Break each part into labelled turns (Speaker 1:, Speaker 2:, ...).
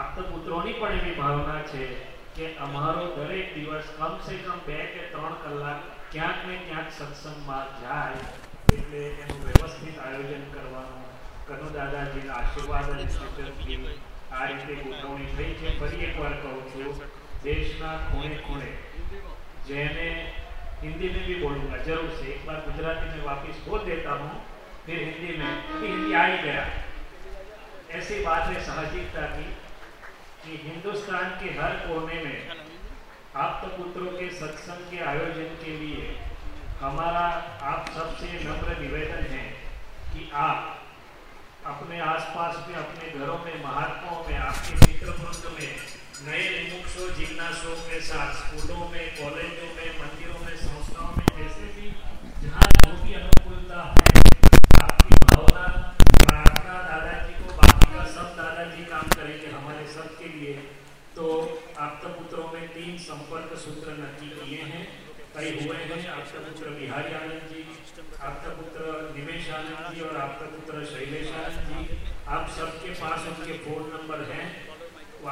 Speaker 1: આપતા પુત્રોની પણ એવી ભાવના છે કે અમારો દરેક દિવસ કમસે કમ બે કે ત્રણ કલાક ક્યાંક ને ક્યાંક સત્સંગમાં જાય એટલે એનું વ્યવસ્થિત આયોજન કરવાનું કનુ દાદાજીના આશીર્વાદ અને સૂચનથી આ રીતે ગોઠવણી થઈ છે ફરી એકવાર કહું છું દેશના ખૂણે ખૂણે જેને हिंदी में भी बोलूंगा जरूर से एक बार गुजराती में वापिस बोल देता हूँ फिर हिंदी में अभी हिंदी आ ही गया ऐसी बात है साहसिकता की कि हिंदुस्तान के हर कोने में आप पुत्रों के सत्संग के आयोजन के लिए हमारा आप सबसे नम्र निवेदन है कि आप अपने आसपास में, अपने घरों में, महात्माओं में, आपके मित्र वृंद में, नए मुमुक्षों जिज्ञासों के साथ, स्कूलों में, कॉलेजों में, मंदिरों में, संस्थाओं में, जैसे भी जहाँ जो भी अनुकूलता है आपकी भावना प्रार्थना दादाजी को बाकी का सब दादाजी काम करेंगे हमारे सब के लिए तो आपका पुत्रों में तीन संपर्क सूत्र नक्की किए हैं। कई हुए हैं। आपका पुत्र बिहारी आनंद जी, आपका पुत्र निमेश आनंद जी और आपका पुत्र शैलेश आनंद जी। आप सबके पास उनके फ़ोन नंबर हैं।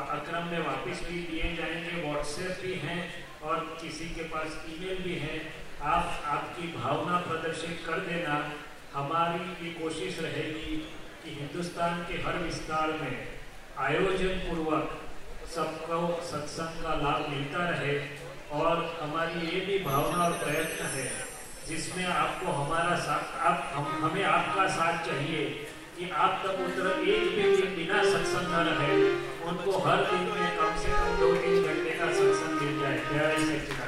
Speaker 1: अक्रम में वापस भी दिए जाएँगे। व्हाट्सएप भी हैं और किसी के पास ईमेल भी है। आप आपकी भावना प्रदर्शित कर देना। हमारी ये कोशिश रहेगी कि हिंदुस्तान के हर विस्तार में आयोजन पूर्वक सबको सत्संग का लाभ मिलता रहे और हमारी ये भी भावना और प्रयत्न है, जिसमें आपको हमारा साथ, आप, हम, हमें आपका साथ चाहिए कि आपका पुत्र एक दिन बिना सत्संग न रहे। उनको हर दिन में कम से कम दो तीन घंटे का सत्संग मिल जाए। जय सच्चिदानंद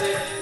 Speaker 1: Yeah.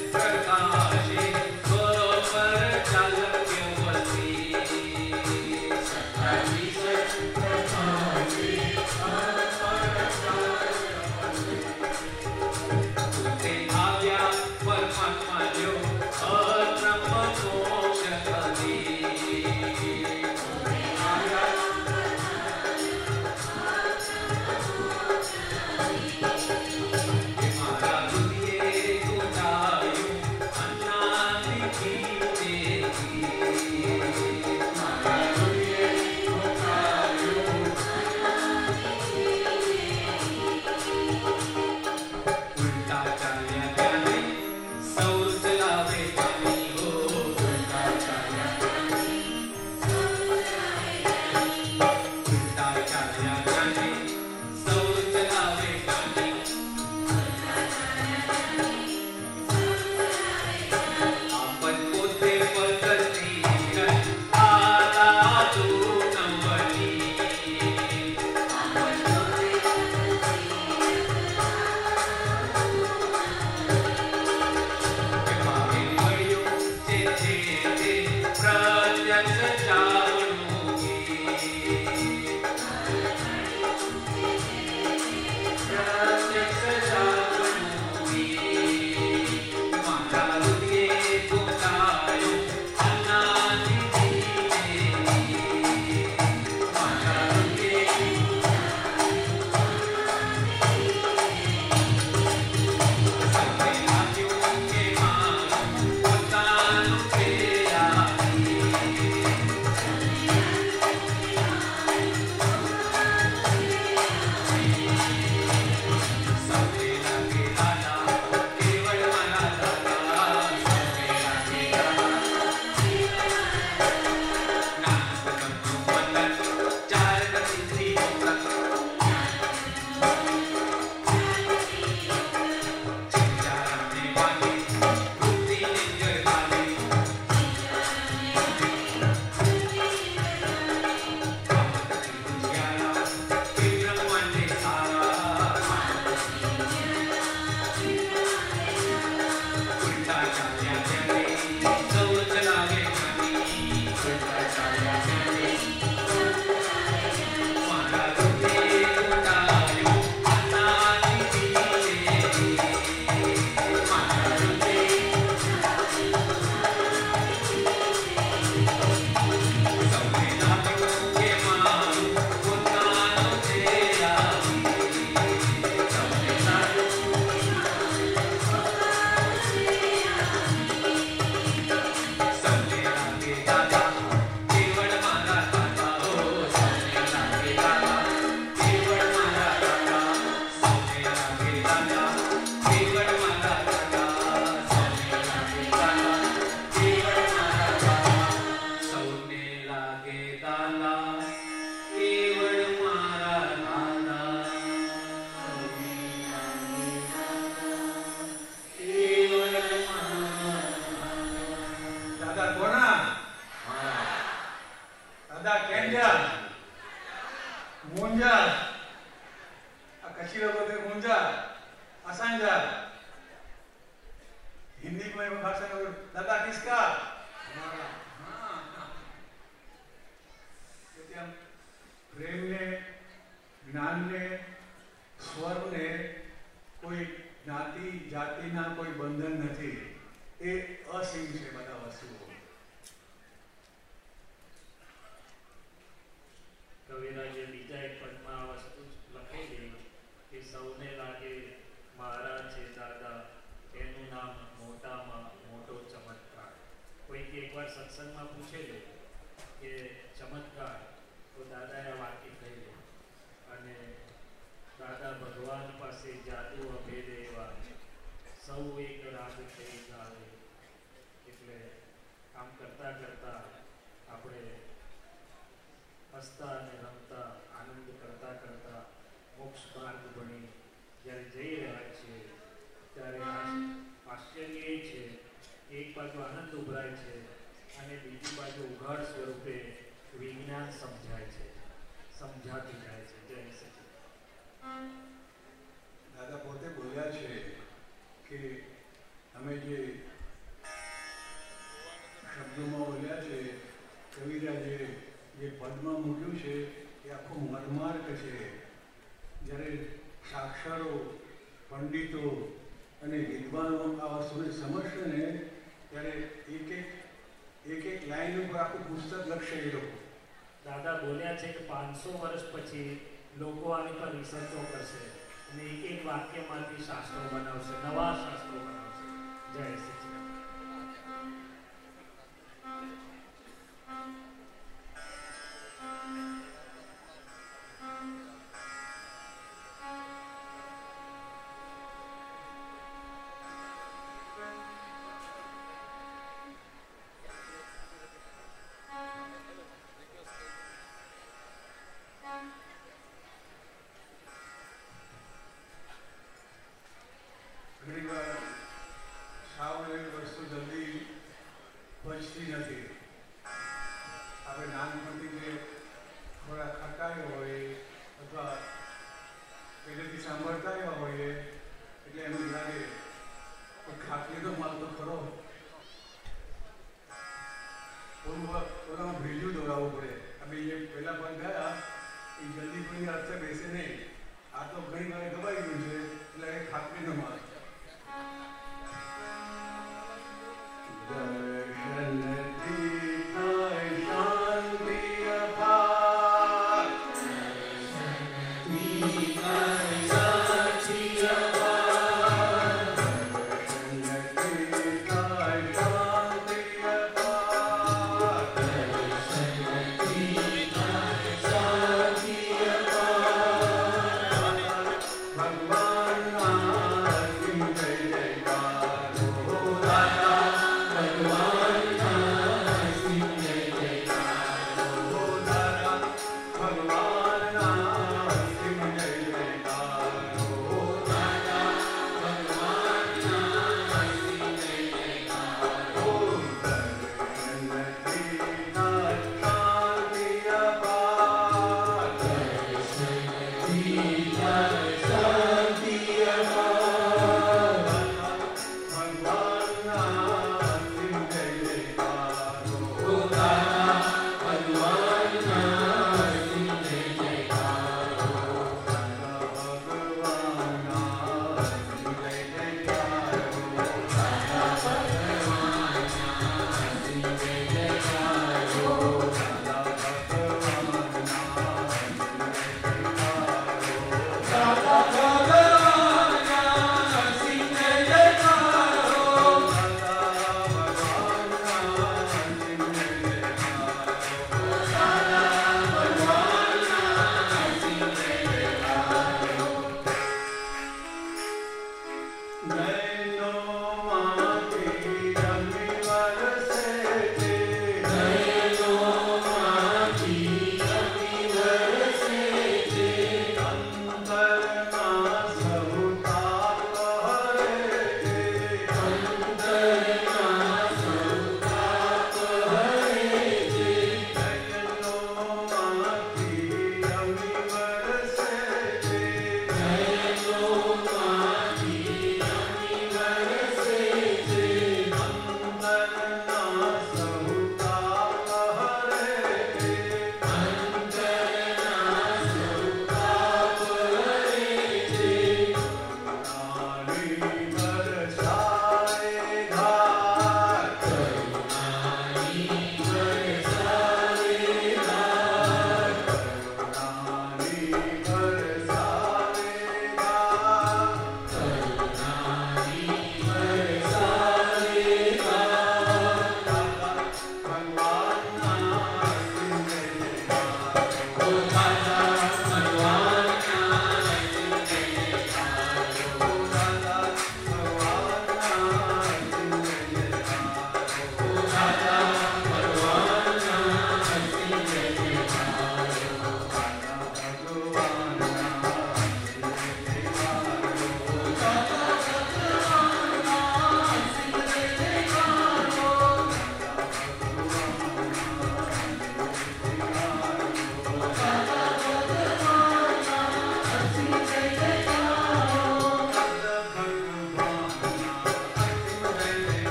Speaker 1: વાક્યમાંથી શાસ્ત્રો બનાવશે નવા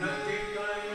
Speaker 2: nothing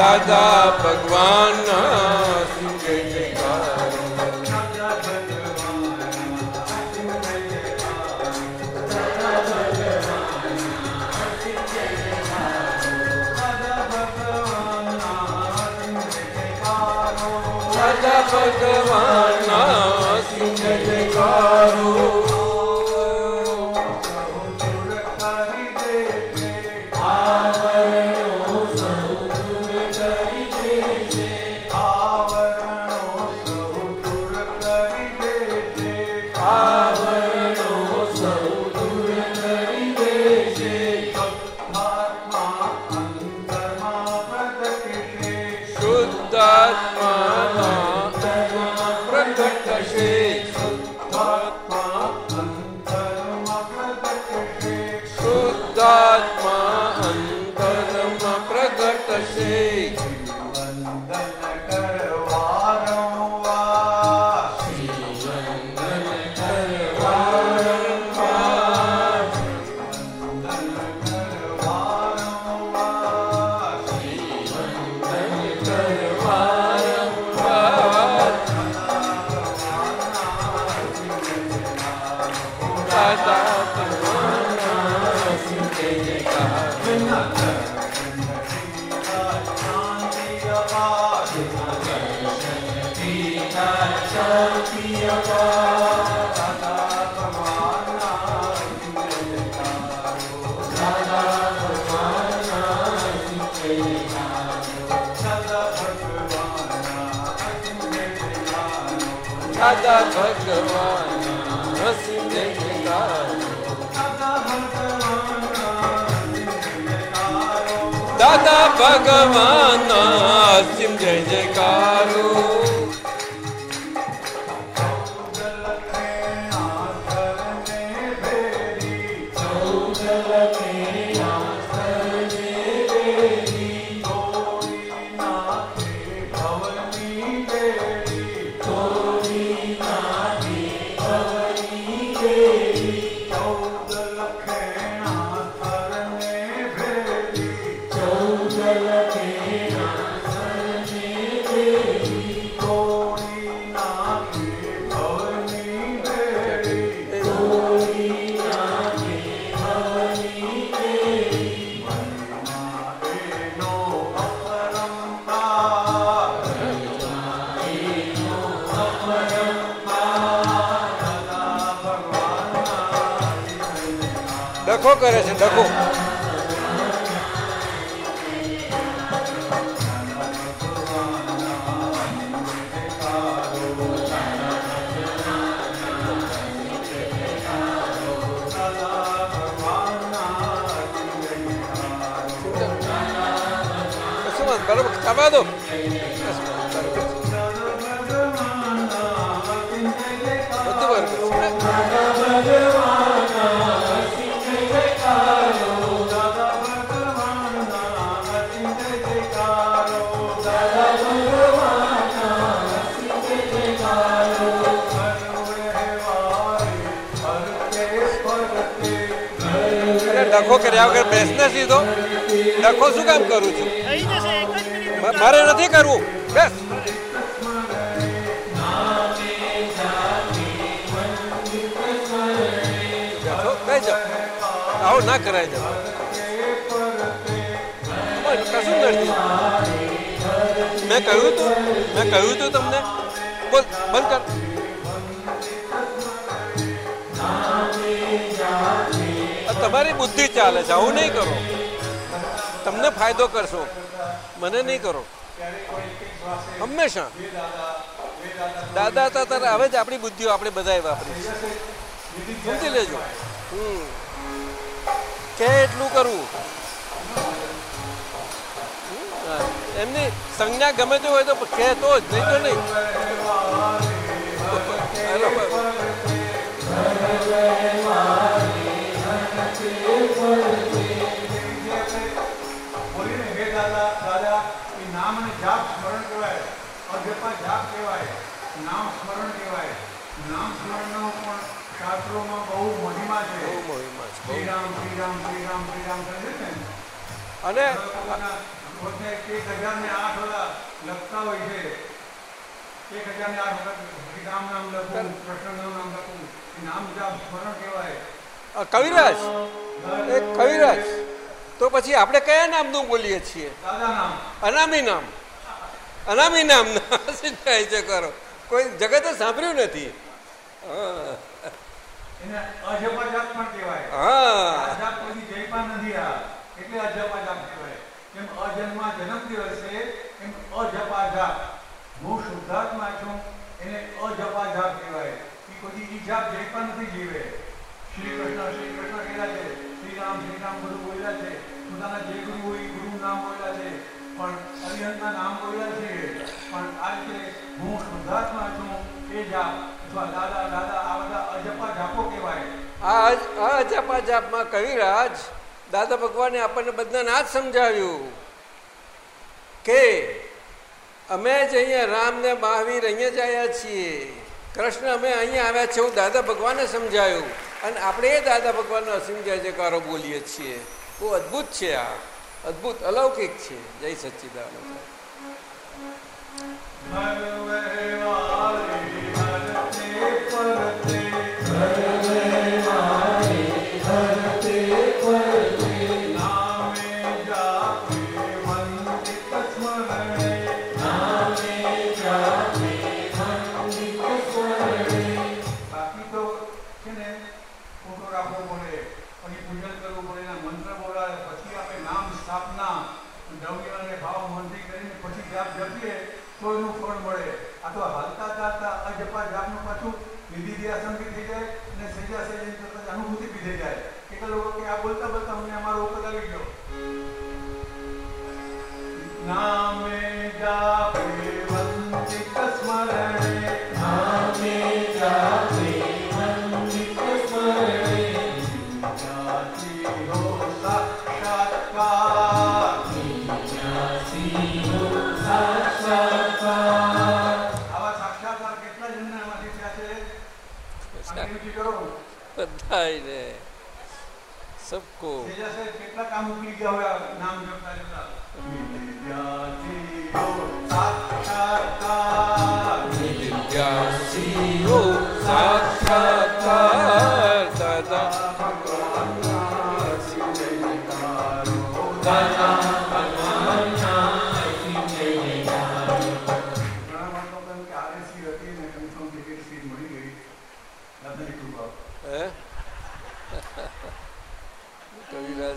Speaker 2: દાદા ભગવાન ભગવાન સિંહ જયકારો भगवान् सिंह जय जयकार। 평가를
Speaker 3: 해준다고? કર્યા વગર બેસને સીધો. ડખો શું કામ કરું છું? મારે નથી કરવું. બેસ. આવું ના કરાય. ઓય, કશું નથી. મેં કહ્યું તું મેં કહ્યું તું તમને. બોલ બંધ કર. તમારી બુદ્ધિ ચાલે છે, આવું નહીં કરો. તમને ફાયદો કરશો, મને નહીં કરો. હંમેશા. દાદા હતા ત્યારે હવે જ આપણી બુદ્ધિઓ આપણે બધાએ વાપરી સમજી લેજો. હમ. કે એટલું કરવું. એમની સંજ્ઞા ગમે તે હોય તો કે તો જ, નહીં તો નહીં. બરાબર.
Speaker 2: બોલીને હે દાદા દાદા એ નામ અને જાપ સ્મરણ કહેવાય. અજપા જાપ કહેવાય. નામ સ્મરણ કહેવાય. નામ સ્મરણનો પણ શાસ્ત્રોમાં બહુ મહિમા છે.
Speaker 3: બહુ મહિમા છે,
Speaker 2: શ્રી રામ શ્રી રામ શ્રી રામ શ્રી રામ કહે છે
Speaker 3: અને
Speaker 2: પોતે એક હજાર ને આઠ ઓલા લખતા હોય છે. એક હજાર ને આઠ વખત શ્રી રામ નામ લખું કૃષ્ણનું નામ લખું નામ જાપ સ્મરણ કહેવાય.
Speaker 3: કવિરાજ. એ કવિરાજ. તો પછી આપણે કયા નામનું બોલીએ છીએ? અનામી નામ. અનામી નામ. શું છે કરો. કોઈ જગતે સાંભળ્યું નથી.
Speaker 2: એને અજપા જાપ કહેવાય. એ કોઈ ઈ જાપ જયપાન નથી જીવે. શ્રી કૃષ્ણ શ્રી કૃષ્ણ કહેલા છે શ્રી રામ શ્રી રામ બધું બોલ્યા છે પોતાના જે ગુરુ હોય ગુરુ નામ બોલ્યા છે પણ અરિહંતના નામ બોલ્યા છે પણ આ રીતે હું શુદ્ધાત્મા છું એ જાપ અથવા દાદા દાદા આ બધા અજપા જાપો કહેવાય
Speaker 3: આ અજપા જાપમાં કવિરાજ દાદા ભગવાને આપણને બધાને આ જ સમજાવ્યું કે અમે જ અહીંયા રામને મહાવીર અહીંયા જ આવ્યા છીએ. કૃષ્ણ, અમે અહીંયા આવ્યા છે એવું દાદા ભગવાને સમજાયું. અને આપણે દાદા ભગવાનનો અસીમ જય જયકારો બોલીએ છીએ. બહુ અદ્ભુત છે આ. અદ્ભુત અલૌકિક છે. જય સચ્ચિદાનંદ
Speaker 2: થઈ જાય. કેટલા લોકો કે આ બોલતા બોલતા અમને અમારો ઓકલ આવી ગયો. નામે જાપે
Speaker 3: સબકો
Speaker 2: તેજા સાહેબ કેટલા કામ ઉકલી ગયા હોય નામ જપતા જપતા. સાક્ષાત્કાર.
Speaker 3: સાક્ષાત્કાર. દાદા
Speaker 2: એને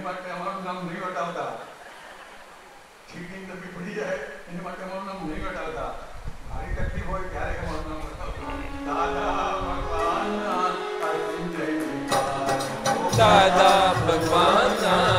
Speaker 2: માટે અમારું નામ નહીં વટાવતા પડી જાય એને માટે અમારું નામ નહીં વટાવતા મારી તકલીફ હોય ત્યારે અમારું નામ દાદા જય જયકારો.
Speaker 3: દાદા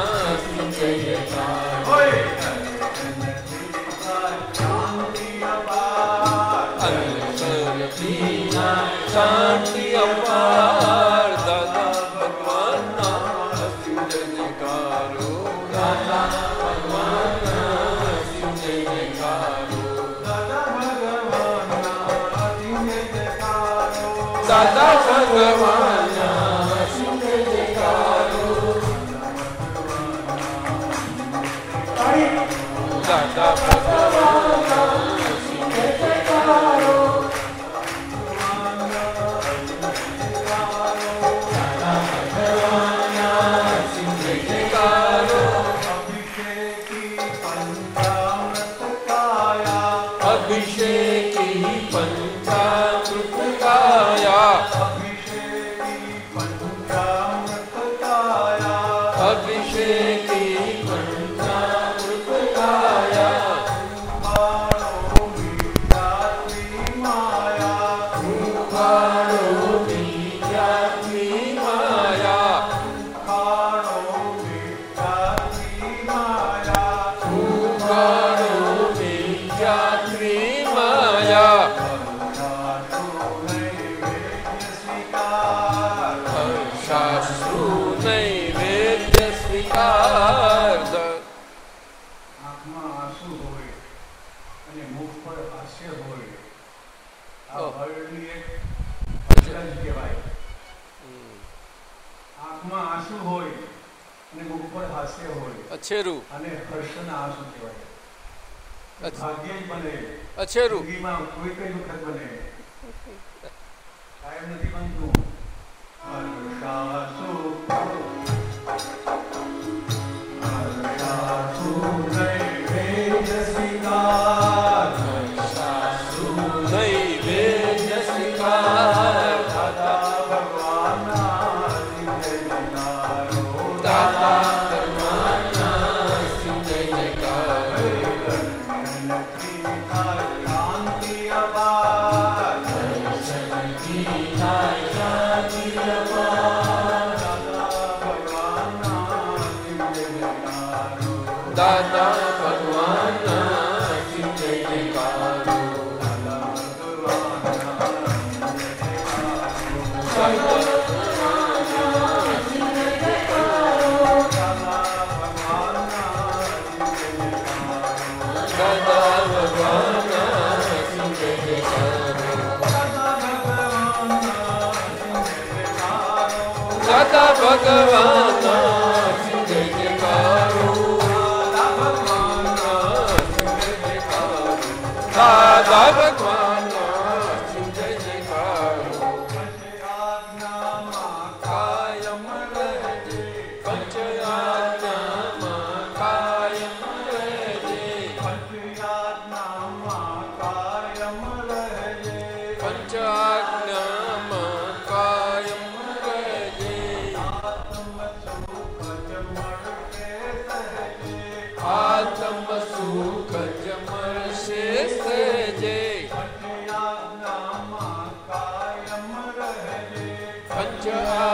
Speaker 2: Acheru. પંચ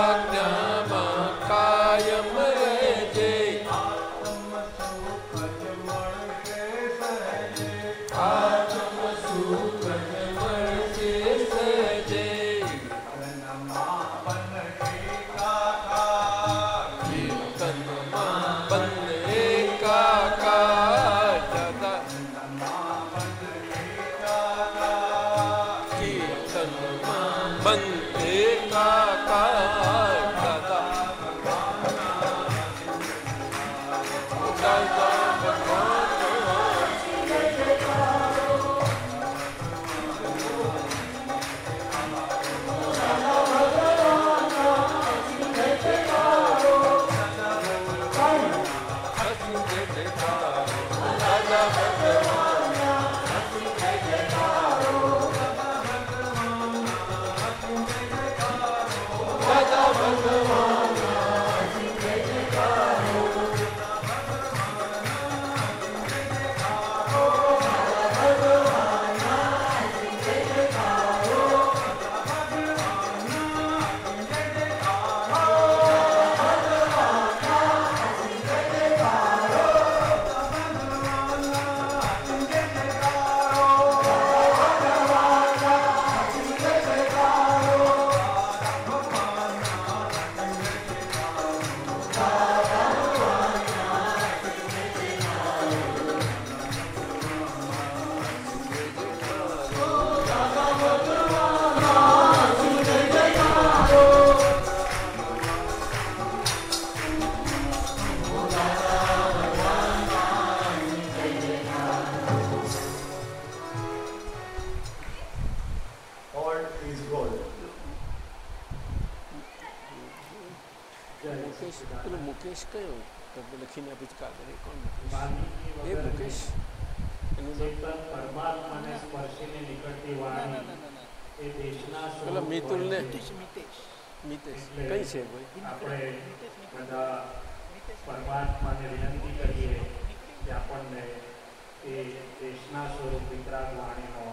Speaker 3: પેલા
Speaker 4: સ્વરૂપ
Speaker 3: મિતુલને મિતેશ કઈ છે ભાઈ?
Speaker 4: આપણે બધા પરમાત્માને વિનંતી કરીએ કે આપણને એ દેશના સ્વરૂપ વિતરાગ વાણીનો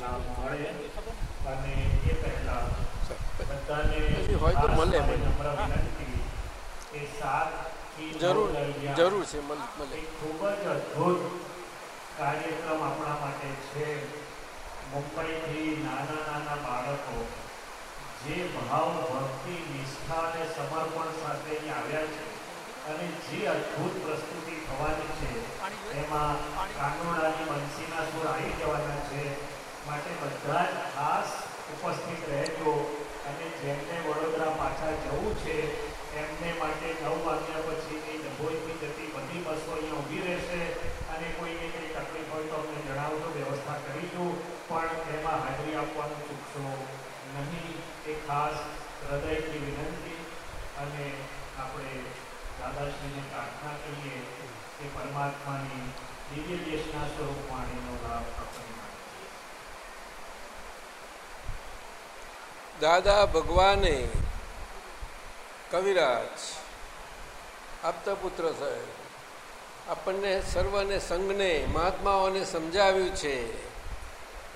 Speaker 4: લાભ મળે અને એ પહેલા બધાને
Speaker 3: હોય તો મળે
Speaker 4: નમ્ર વિનંતી કે સાત
Speaker 3: જરૂર જરૂર છે મળે
Speaker 4: ખૂબ જ અદ્ભુત કાર્યક્રમ આપણા માટે છે. મુંબઈથી નાના નાના બાળકો જે ભાવ, ભક્તિ, નિષ્ઠા અને સમર્પણ સાથે આવ્યા છે અને જે અદ્ભુત પ્રસ્તુતિ થવાની છે, એમાં કાનુડાની બંસીના સુર આવી જવાના છે. માટે બધા જ ખાસ ઉપસ્થિત રહેજો અને જેમને વડોદરા પાછા જવું છે એમને માટે નવ વાગ્યા પછીની ડભોઈથી જતી બધી બસો અહીંયા ઊભી રહેશે અને કોઈને કંઈ તકલીફ હોય તો અમને જણાવજો વ્યવસ્થા કરીશું પણ એમાં હાજરી ચૂકશો નહીં એ ખાસ હૃદયથી વિનંતી અને આપણે દાદાશ્રીને પ્રાર્થના કરીએ કે પરમાત્માની દિવ્ય દેશના સ્વરૂપ વાણીનો લાભ આપણને
Speaker 3: દાદા ભગવાને કવિરાજ આપતા પુત્ર સાહેબ, આપણને સર્વને, સંઘને, મહાત્માઓને સમજાવ્યું છે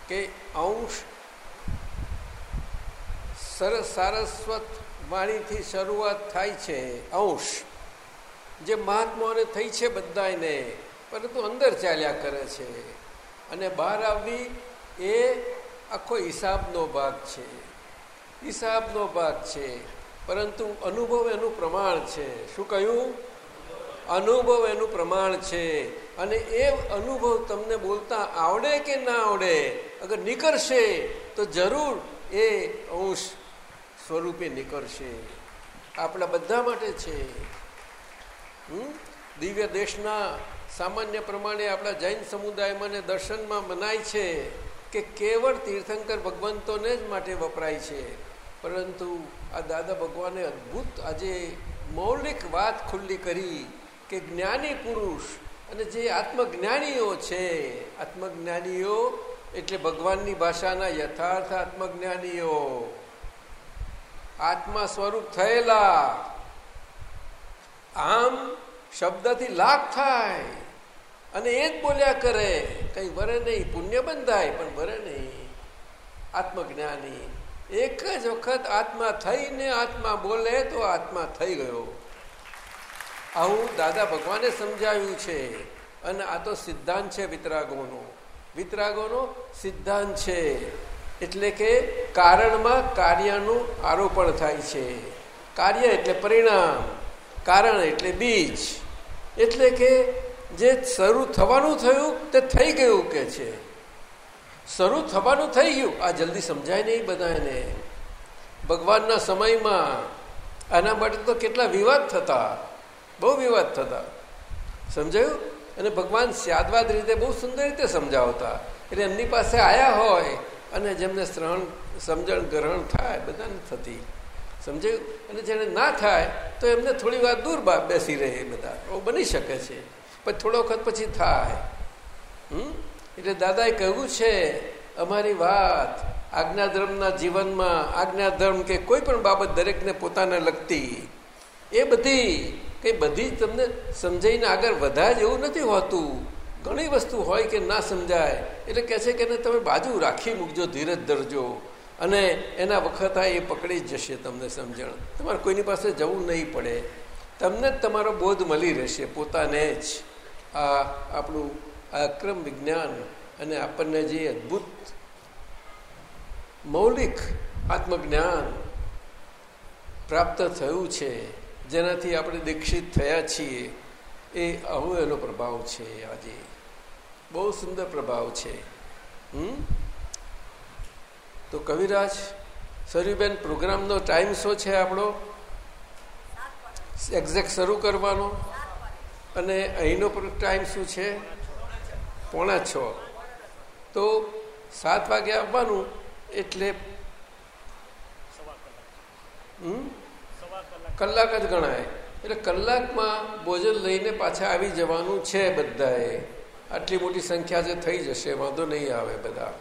Speaker 3: કે અંશ સરસ સારસ્વત વાણીથી શરૂઆત થાય છે, અંશ. જે મહાત્માઓને થઈ છે બધાને પરંતુ અંદર ચાલ્યા કરે છે. અને બહાર આવવી એ આખો હિસાબનો ભાગ છે. હિસાબનો ભાગ છે. પરંતુ અનુભવ એનું પ્રમાણ છે. શું કહ્યું? અનુભવ એનું પ્રમાણ છે. અને એ અનુભવ તમને બોલતા આવડે કે ના આવડે, અગર નીકળશે તો જરૂર એ અંશ સ્વરૂપે નીકળશે. આપણા બધા માટે છે? દિવ્ય દેશના સામાન્ય પ્રમાણે આપણા જૈન સમુદાયમાં ને દર્શનમાં મનાય છે કે કેવળ તીર્થંકર ભગવંતોને જ માટે વપરાય છે. પરંતુ આ દાદા ભગવાને અદ્ભુત આજે મૌલિક વાત ખુલ્લી કરી કે જ્ઞાની પુરુષ અને જે આત્મજ્ઞાનીઓ છે, આત્મજ્ઞાનીઓ એટલે ભગવાનની ભાષાના યથાર્થ આત્મજ્ઞાનીઓ. આત્મા સ્વરૂપ થયેલા. આમ શબ્દથી લાભ થાય. અને એ જ બોલ્યા કરે. કઈ વરે નહીં, પુણ્ય બંધાય, પણ વરે નહીં. આત્મજ્ઞાની. એક જ વખત આત્મા થઈને આત્મા બોલે તો આત્મા થઈ ગયો. આવું દાદા ભગવાને સમજાવ્યું છે. અને આ તો સિદ્ધાંત છે વિતરાગોનો. વિતરાગોનો સિદ્ધાંત છે. એટલે કે કારણમાં કાર્યનું આરોપણ થાય છે. કાર્ય એટલે પરિણામ, કારણ એટલે બીજ. એટલે કે જે શરૂ થવાનું થયું તે થઈ ગયું કે છે. શરૂ થવાનું થઈ ગયું. આ જલ્દી સમજાય નહીં બધાને. ભગવાનના સમયમાં આના માટે તો કેટલા વિવાદ થતા. બહુ વિવાદ થતા. સમજાયું? અને ભગવાન સ્યાદવાદ રીતે બહુ સુંદર રીતે સમજાવતા. એટલે એમની પાસે આયા હોય અને જેમને શ્રવણ, સમજણ, ગ્રહણ થાય, બધાને થતી. સમજાયું અને જેને ના થાય, તો એમને થોડી વાર દૂર બેસી રહે બધા. એવું બની શકે છે. પણ થોડો વખત પછી થાય. હમ? એટલે દાદાએ કહ્યું છે, અમારી વાત આજ્ઞાધર્મના જીવનમાં, આજ્ઞાધર્મ કે કોઈ પણ બાબત દરેકને પોતાને લગતી, એ બધી કંઈ બધી તમને સમજાઈને આગળ વધાય એવું નથી હોતું. ઘણી વસ્તુ હોય કે ના સમજાય, એટલે કહે છે કે તમે બાજુ રાખી મૂકજો, ધીરજ ધરજો. અને એના વખત આ એ પકડી જશે તમને સમજણ. તમારે કોઈની પાસે જવું નહીં પડે. તમને જ તમારો બોધ મળી રહેશે, પોતાને જ. આ આપણું અક્રમ વિજ્ઞાન અને આપણને જે અદ્ભુત મૌલિક આત્મજ્ઞાન પ્રાપ્ત થયું છે, જેનાથી આપણે દીક્ષિત થયા છીએ, એ આવો એનો પ્રભાવ છે આજે. બહુ સુંદર પ્રભાવ છે. તો કવિરાજ સરયુબેન પ્રોગ્રામનો ટાઈમ શું છે આપણો? એક્ઝેક્ટ શરૂ કરવાનો? અને અહીંનો ટાઈમ શું છે? પોણા છ. તો સાત વાગે આવવાનું એટલે કલાક જ ગણાય. એટલે કલાકમાં ભોજન લઈને પાછા આવી જવાનું છે બધાએ. આટલી મોટી સંખ્યા જે થઈ જશે, વાંધો નહીં આવે બધા.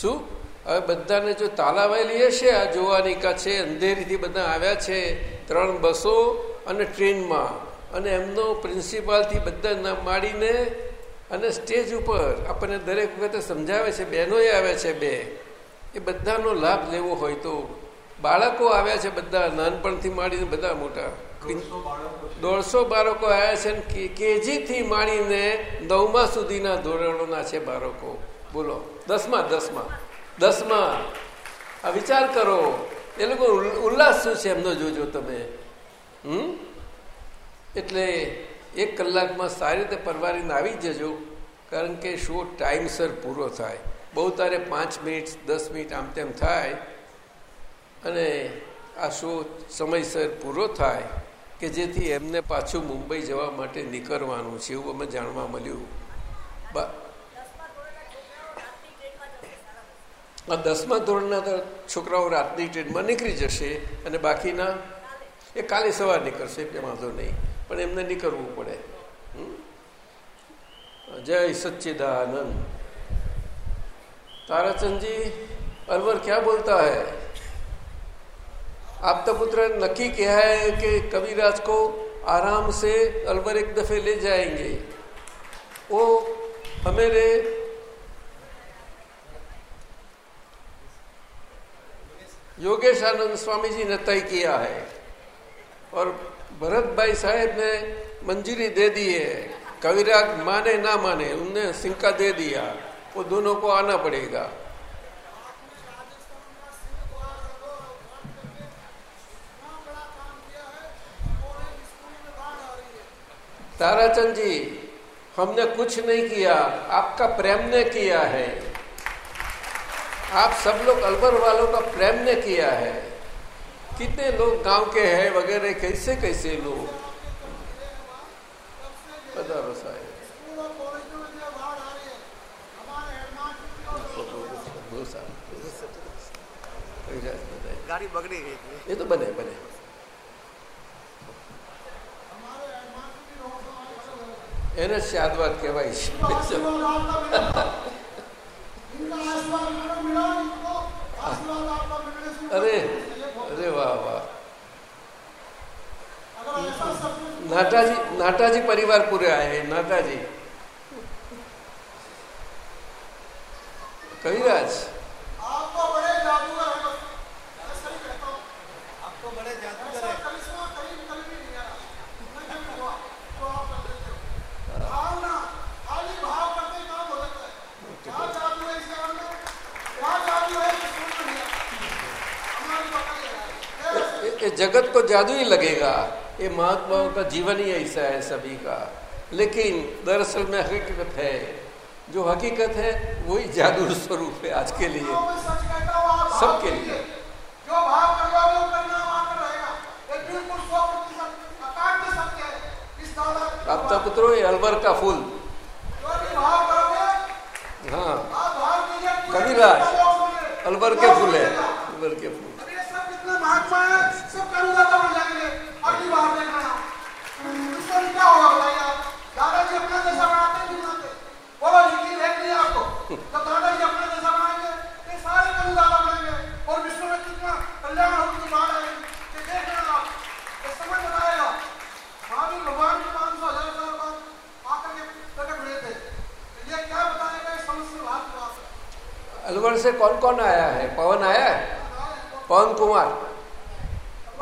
Speaker 3: શું? હવે બધાને જો તાલાવાયેલી હશે આ જોવાની કા છે, અંધેરીથી બધા આવ્યા છે, ત્રણ બસો અને ટ્રેનમાં. અને એમનો પ્રિન્સિપાલથી બધા માડીને અને સ્ટેજ ઉપર આપણને દરેક વખતે સમજાવે છે, બહેનોએ આવે છે બે. એ બધાનો લાભ લેવો હોય તો બાળકો આવ્યા છે બધા નાનપણથી માંડીને બધા મોટા. દોઢસો બાળકો આવ્યા છે કેજીથી માંડીને નવમા સુધીના ધોરણોના છે બાળકો. બોલો દસમા દસમા. દસમા. આ વિચાર કરો. એ લોકો ઉલ્લાસ શું છે એમનો જોજો તમે? હમ? એટલે એક કલાકમાં સારી રીતે પરવારીને આવી જજો કારણ કે શો ટાઈમસર પૂરો થાય. બહુ તારે પાંચ મિનિટ દસ મિનિટ આમ તેમ થાય અને આ શો સમયસર પૂરો થાય કે જેથી એમને પાછું મુંબઈ જવા માટે નીકળવાનું છે એવું અમે જાણવા મળ્યું. આ દસમા ધોરણના છોકરાઓ રાતની ટ્રેનમાં નીકળી જશે અને બાકીના એ કાલે સવાર નીકળશે કે વાંધો નહીં. પણ એમને નીકળવું પડે. જય સચ્ચિદાનંદ. તારાચંદજી અલવર ક્યાં બોલતા હૈ? है आपका पुत्र नक्की किया है कि कविराज को आराम से अलवर एक दफे ले जाएँगे। वो हमेरे योगेश आनंद स्वामी जी ने तय किया है और भरत भाई साहेब ने मंजूरी दे दी है। कविराज माने ना माने उनने सिंका दे दिया, वो दोनों को आना पड़ेगा। ताराचंद जी हमने कुछ नहीं किया आपका प्रेम ने किया है। आप सब लोग अलवर वालों का प्रेम ने किया है। कितने लोग गाँव के हैं वगैरह कैसे कैसे लोग?
Speaker 5: गाड़ी बगड़ी
Speaker 3: ये तो बने बने। એને જ શાદવાદ કહેવાય છે અરે અરે વાહ વાહ नाटाजी नाटाजी परिवार पूरे आए हैं नाटाजी कविराज ये जगत को जादू ही लगेगा। ये महात्माओं का जीवन ही ऐसा है सभी का। लेकिन दरअसल में हकीकत है जो हकीकत है वही जादू स्वरूप है आज के लिए। सबके लिए। आपका पुत्रो ये अलवर का फूल। हाँ। कविराज अलवर के फूल है। अलवर के फूल।
Speaker 5: हैं सब करुदाता बन जाएँगे। अगली बार देखना। इसमें क्या होगा बताइए आप? दादाजी अपना जैसा बनाते नहीं बनाते बोलो यकीन है नहीं आपको? जब दादाजी अपना जैसा बनाएँगे ये सारे बनेंगे और विश्व में कितना कल्याण की बात है। ये आप ये बताएगा महावीर भगवान की पाँच सौ हज़ार साल बाद आकर के प्रकट हुए थे। ये क्या बताएगा बात
Speaker 3: अलवर से कौन कौन आया है? पवन आया है। पवन कुमार।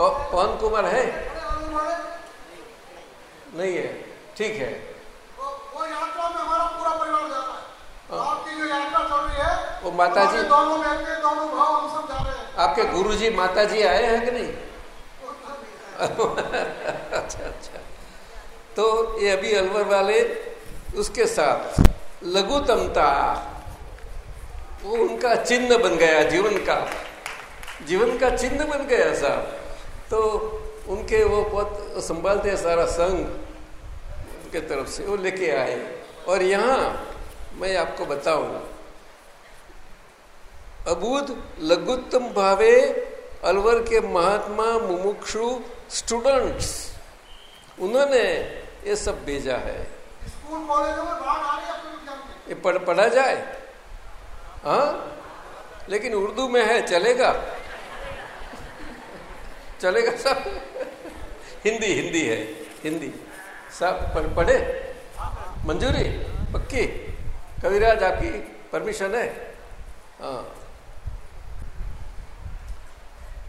Speaker 3: पवन कुमार है? नहीं है। ठीक है।
Speaker 5: वो वो यात्रा में हमारा पूरा परिवार जाता है। आपकी जो यात्रा चल रही है
Speaker 3: वो माताजी-
Speaker 5: हमारे दोनों बेटे दोनों भाव हम सब जा रहे हैं।
Speaker 3: आपके गुरुजी माताजी आए हैं कि नहीं? अच्छा अच्छा। तो ये अभी अलवर वाले उसके साथ लघुतमता वो उनका चिन्ह बन गया जीवन का। जीवन का चिन्ह बन गया साहब। तो उनके वो पद संभालते सारा संघ उनके तरफ़ से वो लेके आए। और यहाँ मैं आपको बताऊँ अबूध लघुत्तम भावे अलवर के महात्मा मुमुक्षु स्टूडेंट्स उन्होंने ये सब भेजा है। ये पढ़ पढ़ा जाए? हाँ? लेकिन उर्दू में है चलेगा। चलेगा सब? हिंदी हिंदी है, हिंदी। सब पढ़े मंजूरी? पक्की? कविराज, आपकी परमिशन है? हाँ।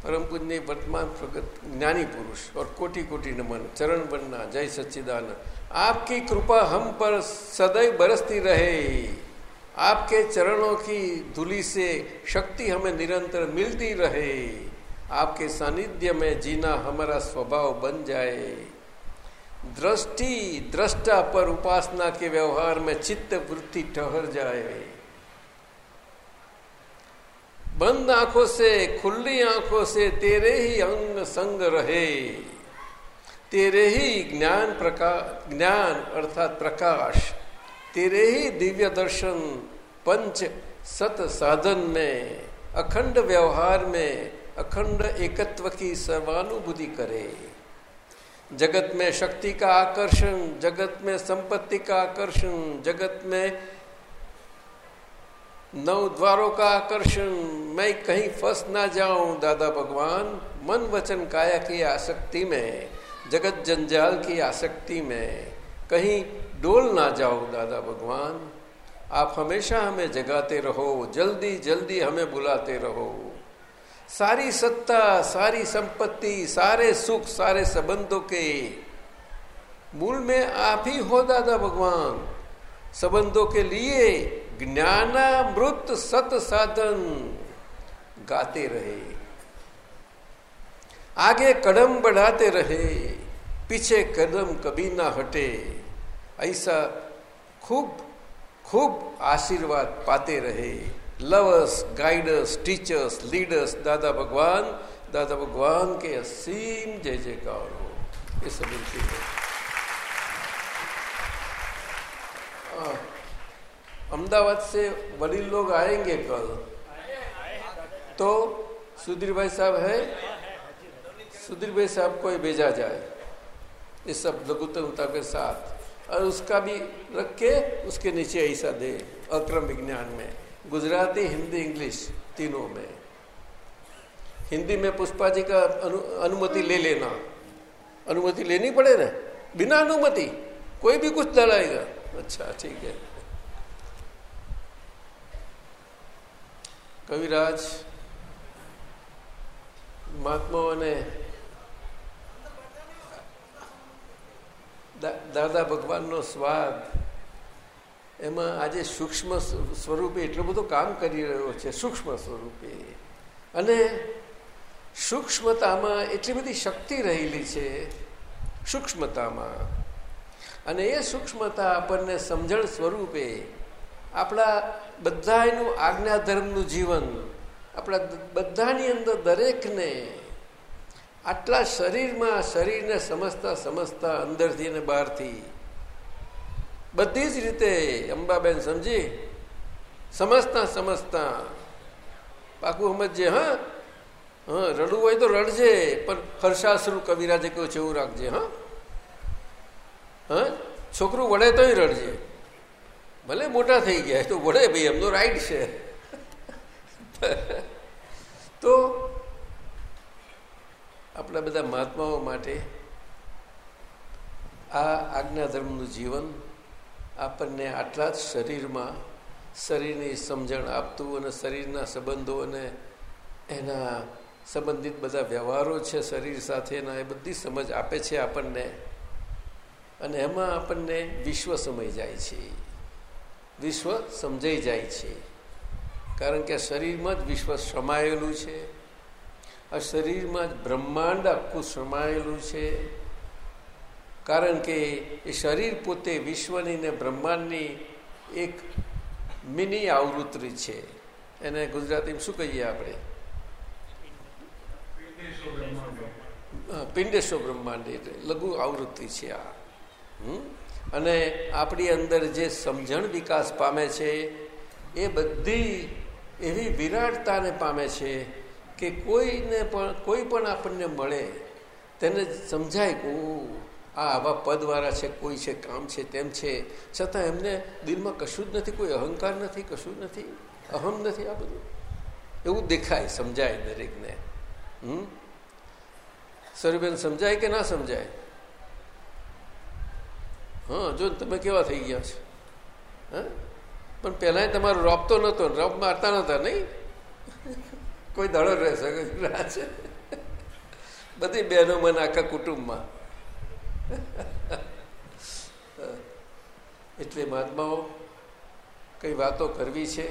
Speaker 3: परम पूज्य वर्तमान प्रगत ज्ञानी पुरुष और कोटि कोटि नमन, चरण बनना, जय सच्चिदानंद। आपकी कृपा हम पर सदैव बरसती रहे। आपके चरणों की धूलि से शक्ति हमें निरंतर मिलती रहे। आपके सानिध्य में जीना हमारा स्वभाव बन जाए। दृष्टि, दृष्टा पर उपासना के व्यवहार में चित्त वृत्ति ठहर जाए। बंद आँखों से, खुली आँखों से तेरे ही अंग संग रहे। तेरे ही ज्ञान प्रकाश ज्ञान अर्थात प्रकाश, तेरे ही दिव्य दर्शन पंच सत साधन में, अखंड व्यवहार में अखंड एकत्व की सर्वानुभूति करे। जगत में शक्ति का आकर्षण, जगत में संपत्ति का आकर्षण, जगत में नव द्वारों का आकर्षण। मैं कहीं फंस ना जाऊँ, दादा भगवान, मन वचन काया की आसक्ति में, जगत जंजाल की आसक्ति में। कहीं डोल ना जाओ दादा भगवान, आप हमेशा हमें जगाते रहो, जल्दी जल्दी हमें बुलाते रहो। सारी सत्ता, सारी संपत्ति, सारे सुख, सारे संबंधों के मूल में आप ही हो दादा भगवान। संबंधों के लिए ज्ञानामृत सत साधन गाते रहे। आगे कदम बढ़ाते रहे, पीछे कदम कभी ना हटे। ऐसा खूब खूब आशीर्वाद पाते रहे। लवर्स गाइडर्स टीचर्स लीडर्स दादा भगवान दादा भगवान के असीम जय जयकार हो। सब विनती है। अहमदाबाद से वडील लोग आएँगे कल। तो सुधीर भाई साहब है? सुधीर भाई साहब को ही भेजा जाए। इस सब लघुतमता के साथ। और उसका भी रख के उसके नीचे ऐसा दे, अक्रम विज्ञान में। गुजराती हिंदी इंग्लिश तीनों में हिंदी में पुष्पा जी का अनु, अनुमति ले लेना अनुमति लेनी पड़े ना बिना अनुमति कोई भी कुछ डलाएगा अच्छा ठीक है કવિરાજ મહાત્માઓને દાદા ભગવાનનો સ્વાદ એમાં આજે સૂક્ષ્મ સ્વરૂપે એટલું બધું કામ કરી રહ્યો છે, સૂક્ષ્મ સ્વરૂપે. અને સૂક્ષ્મતામાં એટલી બધી શક્તિ રહેલી છે, સૂક્ષ્મતામાં. અને એ સૂક્ષ્મતા આપણને સમજણ સ્વરૂપે આપણા બધાનું આજ્ઞા ધર્મનું જીવન, આપણા બધાની અંદર દરેકને આટલા શરીરમાં શરીરને સમજતા સમજતા અંદરથી અને બહારથી બધી જ રીતે અંબાબેન સમજી, સમજતા સમજતા, પાકું સમજજે હા? હા, રડવું હોય તો રડજે, પણ હર્ષાશ્રુ કવિરાજે કહ્યું છે, એવું રાખજે, હા? હા? છોકરું વળે તોય રડજે. ભલે મોટા થઈ ગયા, તો વળે ભાઈ, એમનો રાઈટ છે. તો આપણા બધા મહાત્માઓ માટે આ આજ્ઞા ધર્મનું જીવન આપણને આટલા જ શરીરમાં શરીરની સમજણ આપતું અને શરીરના સંબંધો અને એના સંબંધિત બધા વ્યવહારો છે શરીર સાથેના, એ બધી સમજ આપે છે આપણને. અને એમાં આપણને વિશ્વ સમય જાય છે. વિશ્વ સમજાઈ જાય છે. કારણ કે શરીરમાં જ વિશ્વ સમાયેલું છે. આ શરીરમાં જ બ્રહ્માંડ આખું સમાયેલું છે. કારણ કે એ શરીર પોતે વિશ્વની ને બ્રહ્માંડની એક મિની આવૃત્તિ છે. એને ગુજરાતીમાં શું કહીએ આપણે? પિંડેશ્વર બ્રહ્માંડ. એટલે લઘુ આવૃત્તિ છે આ. અને આપણી અંદર જે સમજણ વિકાસ પામે છે એ બધી એવી વિરાટતાને પામે છે કે કોઈને પણ કોઈ પણ આપણને મળે તેને સમજાય કે આ આવા પદવાળા છે, કોઈ છે, કામ છે, તેમ છે, છતાં એમને દિલમાં કશું જ નથી, કોઈ અહંકાર નથી, કશું નથી, અહમ નથી, આ બધું. એવું દેખાય, સમજાય દરેકને. હમ? સરુબેન, સમજાય કે ના સમજાય? હા, જો તમે કેવા થઈ ગયા છો? હા? પણ પહેલાં તમારો રોપતો નહોતો, રોપ મારતા નહોતા, નહીં? કોઈ દડો રહેશે છે બધી બહેનો મને આખા કુટુંબમાં. એટલે મહાત્માઓ કઈ વાતો કરવી છે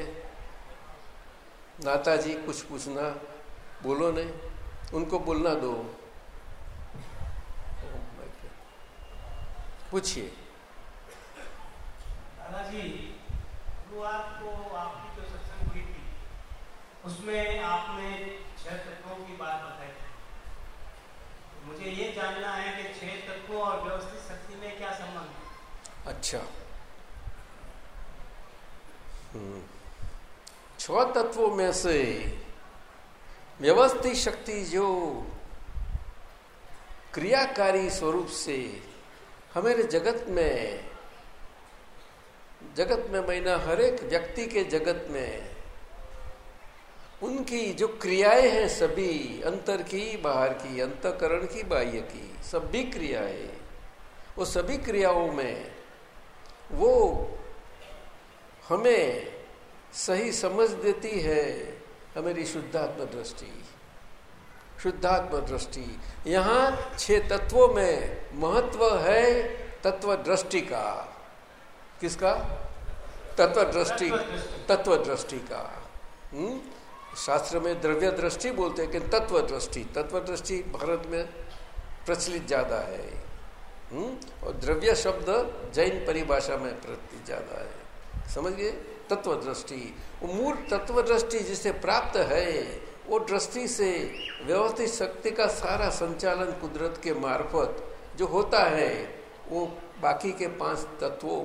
Speaker 3: नाताजी कुछ पूछना बोलो नहीं उनको बोलना दो पूछिए
Speaker 6: दादाजी शुरुआत को आपकी जो सत्संग हुई थी उसमें आपने छह तत्वों की बात बताई मुझे ये जानना है कि छह तत्वों और व्यवस्थित शक्ति में क्या संबंध है?
Speaker 3: अच्छा। छह तत्वों में से व्यवस्थित शक्ति जो क्रियाकारी स्वरूप से हमारे जगत में जगत में मैना हर एक व्यक्ति के जगत में उनकी जो क्रियाएँ हैं सभी, अंतर की, बाहर की, अंतकरण की, बाह्य की सभी क्रियाएँ, वो सभी क्रियाओं में, वो हमें सही समझ देती है हमारी शुद्धात्म दृष्टि शुद्धात्म दृष्टि। यहाँ छह तत्वों में महत्व है तत्व दृष्टि का। किसका? तत्व दृष्टि तत्व दृष्टि का। हुँ? शास्त्र में द्रव्य दृष्टि बोलते हैं कि तत्व दृष्टि तत्व दृष्टि भारत में प्रचलित ज़्यादा है। हुँ? और द्रव्य शब्द जैन परिभाषा में प्रचलित ज़्यादा है। समझ गए तत्व दृष्टि मूल तत्व दृष्टि जिसे प्राप्त है, वो दृष्टि से व्यवस्थित शक्ति का सारा संचालन कुदरत के मार्फत जो होता है, वो बाकी के पाँच तत्वों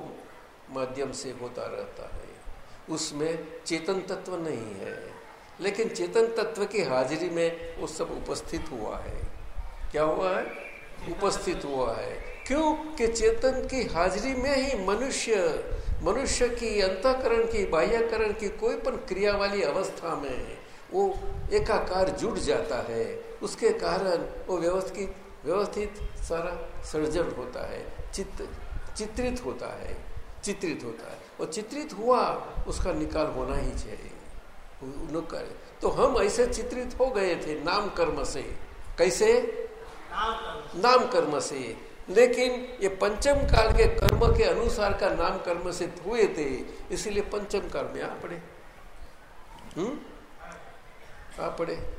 Speaker 3: माध्यम से होता रहता है। उसमें चेतन तत्व नहीं है। लेकिन चेतन तत्व की हाजिरी में वो सब उपस्थित हुआ है। क्या हुआ है? उपस्थित हुआ है। क्यों कि चेतन की हाजिरी में ही मनुष्य मनुष्य की अंतकरण की, बाह्यकरण की कोई पण क्रिया वाली अवस्था में वो एकाकार जुट जाता है। उसके कारण वो व्यवस्थित व्यवस्थित सारा सर्जन होता है चित्त चित्रित होता है, चित्रित होता है। और चित्रित हुआ, उसका निकाल होना ही चाहिए। करे। तो हम ऐसे चित्रित हो गए थे नाम कर्म से। कैसे? नाम कर्म से। लेकिन ये पंचम काल के कर्म के अनुसार का नाम कर्म से हुए थे इसीलिए पंचम काल में आ पड़े। हम्म? आ पड़े।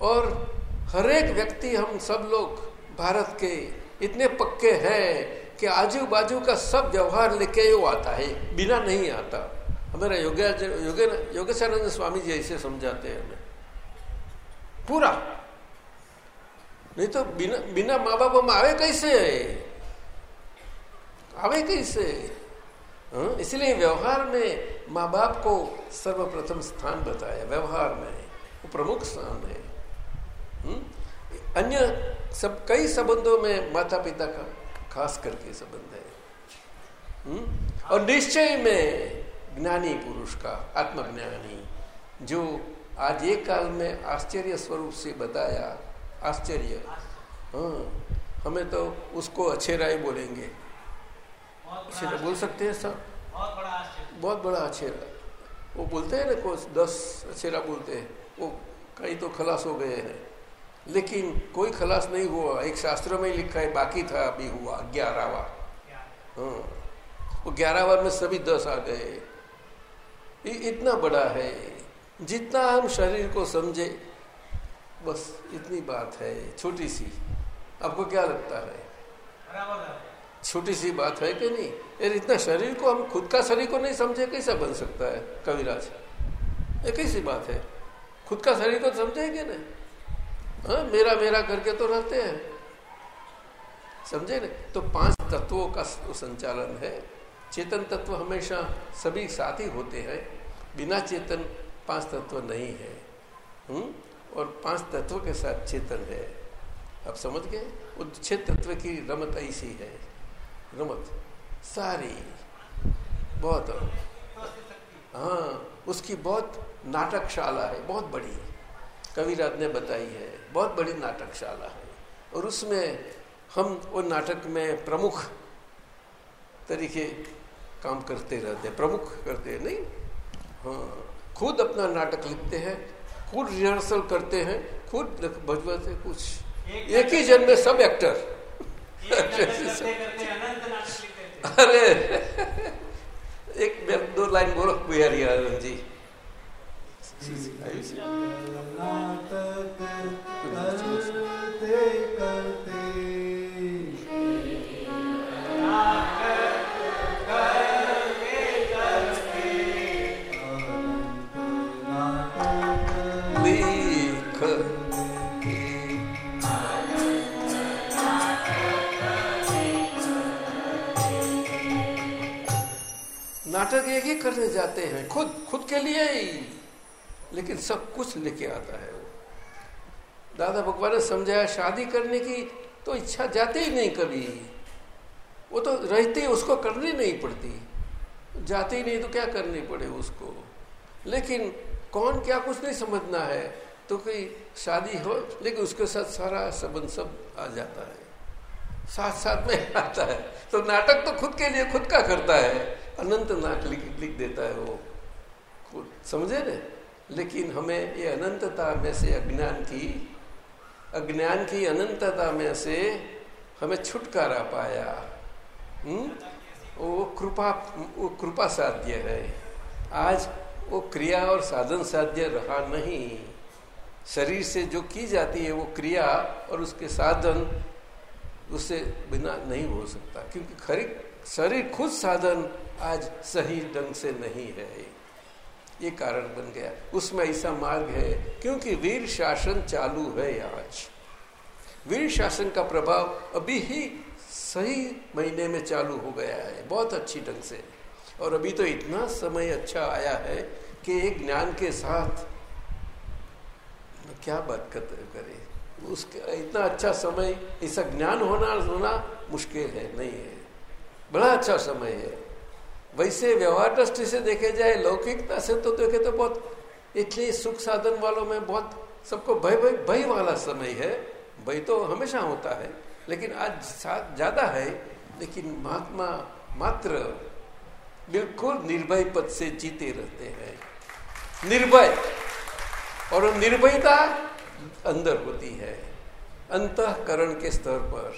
Speaker 3: और हर एक व्यक्ति हम सब लोग भारत के इतने पक्के हैं कि आजू बाजू का सब व्यवहार लेके वो आता है बिना नहीं आता। हमारा योग्य योगेशानंद स्वामी जी ऐसे समझाते हैं हमें। पूरा। नहीं तो बिना बिना माँ बाप हम आवे कैसे? आवे कैसे? इसलिए व्यवहार में माँ बाप को सर्वप्रथम स्थान बताया, व्यवहार में। वो प्रमुख स्थान है। हुँ? अन्य सब, कई संबंधों में माता पिता का खास करके संबंध है। हुँ? और निश्चय में ज्ञानी पुरुष का, आत्मज्ञानी, जो आज एक काल में आश्चर्य स्वरूप से बताया, आश्चर्य। हाँ हमें तो उसको अच्छे राय बोलेंगे। अच्छे बोल सकते हैं सब।
Speaker 6: बहुत बड़ा
Speaker 3: बड़ा अछेरा वो बोलते हैं ना, को दस अछेरा बोलते हैं। वो कई तो खलास हो गए हैं। लेकिन कोई खलास नहीं हुआ। एक शास्त्र में ही लिखा है, बाकी था अभी हुआ, ग्यारहवा। हाँ वो ग्यारहवा में सभी दस आ गए। इतना बड़ा है, जितना हम शरीर को समझे, बस इतनी बात है, छोटी सी। आपको क्या लगता है? छोटी सी बात है कि नहीं? यार इतना शरीर को हम खुद का शरीर को नहीं समझे, कैसा बन सकता है, कविराज? ये कैसी बात है? खुद का शरीर को समझेंगे ना हाँ मेरा मेरा करके तो रहते हैं। समझे ना तो पाँच तत्वों का संचालन है। चेतन तत्व हमेशा सभी साथ होते हैं। बिना चेतन पाँच तत्व नहीं है हुँ? और पाँच तत्व के साथ चेतन है। आप समझ गए? वो छह तत्व की रमत ऐसी है। रमत। सारी। बहुत। हाँ उसकी बहुत नाटकशाला है, बहुत बड़ी। कविराज ने बताई है, बहुत बड़ी नाटकशाला है। और उसमें हम वो नाटक में प्रमुख तरीके काम करते रहते हैं, प्रमुख करते हैं, नहीं? खुद अपना नाटक लिखते हैं खुद रिहर्सल करते हैं खुद भजवाते कुछ। एक ही जन में सब एक्टर अरे एक दो लाइन बोलो बिहारी आनंद जी। करते करते। नाटक एक ही करने जाते हैं। खुद खुद के लिए ही लेकिन सब कुछ लेके आता है वो। दादा भगवान ने समझाया, शादी करने की तो इच्छा जाती ही नहीं कभी। वो तो रहती उसको करनी नहीं पड़ती। जाती नहीं तो क्या करनी पड़े उसको? लेकिन कौन क्या कुछ नहीं समझना है। तो कोई शादी हो, लेकिन उसके साथ सारा संबंध सब आ जाता है। साथ साथ में आता है। तो नाटक तो खुद के लिए, खुद का करता है। अनंत नाटक लिख, लिख देता है वो। समझे न? लेकिन हमें ये अनंतता में से अज्ञान की अज्ञान की अनंतता में से हमें छुटकारा पाया। हुँ? वो कृपा वो कृपा साध्य है। आज वो क्रिया और साधन साध्य रहा नहीं। शरीर से जो की जाती है वो क्रिया और उसके साधन उससे बिना नहीं हो सकता। क्योंकि खरी शरीर खुद साधन आज सही ढंग से नहीं है ये। कारण बन गया। उसमें ऐसा मार्ग है, क्योंकि वीर शासन चालू है आज। वीर शासन का प्रभाव अभी ही सही महीने में चालू हो गया है, बहुत अच्छी ढंग से। और अभी तो इतना समय अच्छा आया है कि एक ज्ञान के साथ क्या बात करे? उसके इतना अच्छा समय, ऐसा ज्ञान होना होना मुश्किल है, नहीं है। बड़ा अच्छा समय है। वैसे व्यवहार दृष्टि से देखे जाए, लौकिकता से तो देखे तो बहुत, इतने सुख साधन वालों में बहुत सबको भय भय भय वाला समय है। भय तो हमेशा होता है, लेकिन आज ज़्यादा है, लेकिन महात्मा मात्र बिल्कुल निर्भय पद से जीते रहते हैं। निर्भय, और निर्भयता अंदर होती है, अंतकरण के स्तर पर।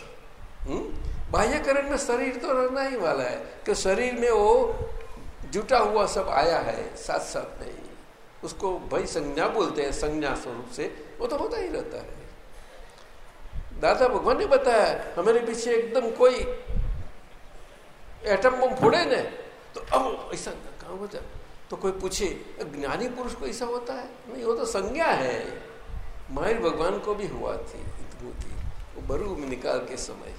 Speaker 3: हम्म? बाह्यकरण में शरीर तो रहना ही वाला है कि शरीर में वो जुटा हुआ सब आया है साथ साथ में ही उसको भाई संज्ञा बोलते हैं, संज्ञा स्वरूप से, वो तो होता ही रहता है। दादा भगवान ने बताया, हमारे पीछे एकदम कोई एटम बम फोड़े ने तो अब ऐसा कहा होता। तो कोई पूछे ज्ञानी पुरुष को ऐसा होता है? नहीं, वो तो संज्ञा है। मायर भगवान को भी हुआ थी वो बरू निकाल के समय।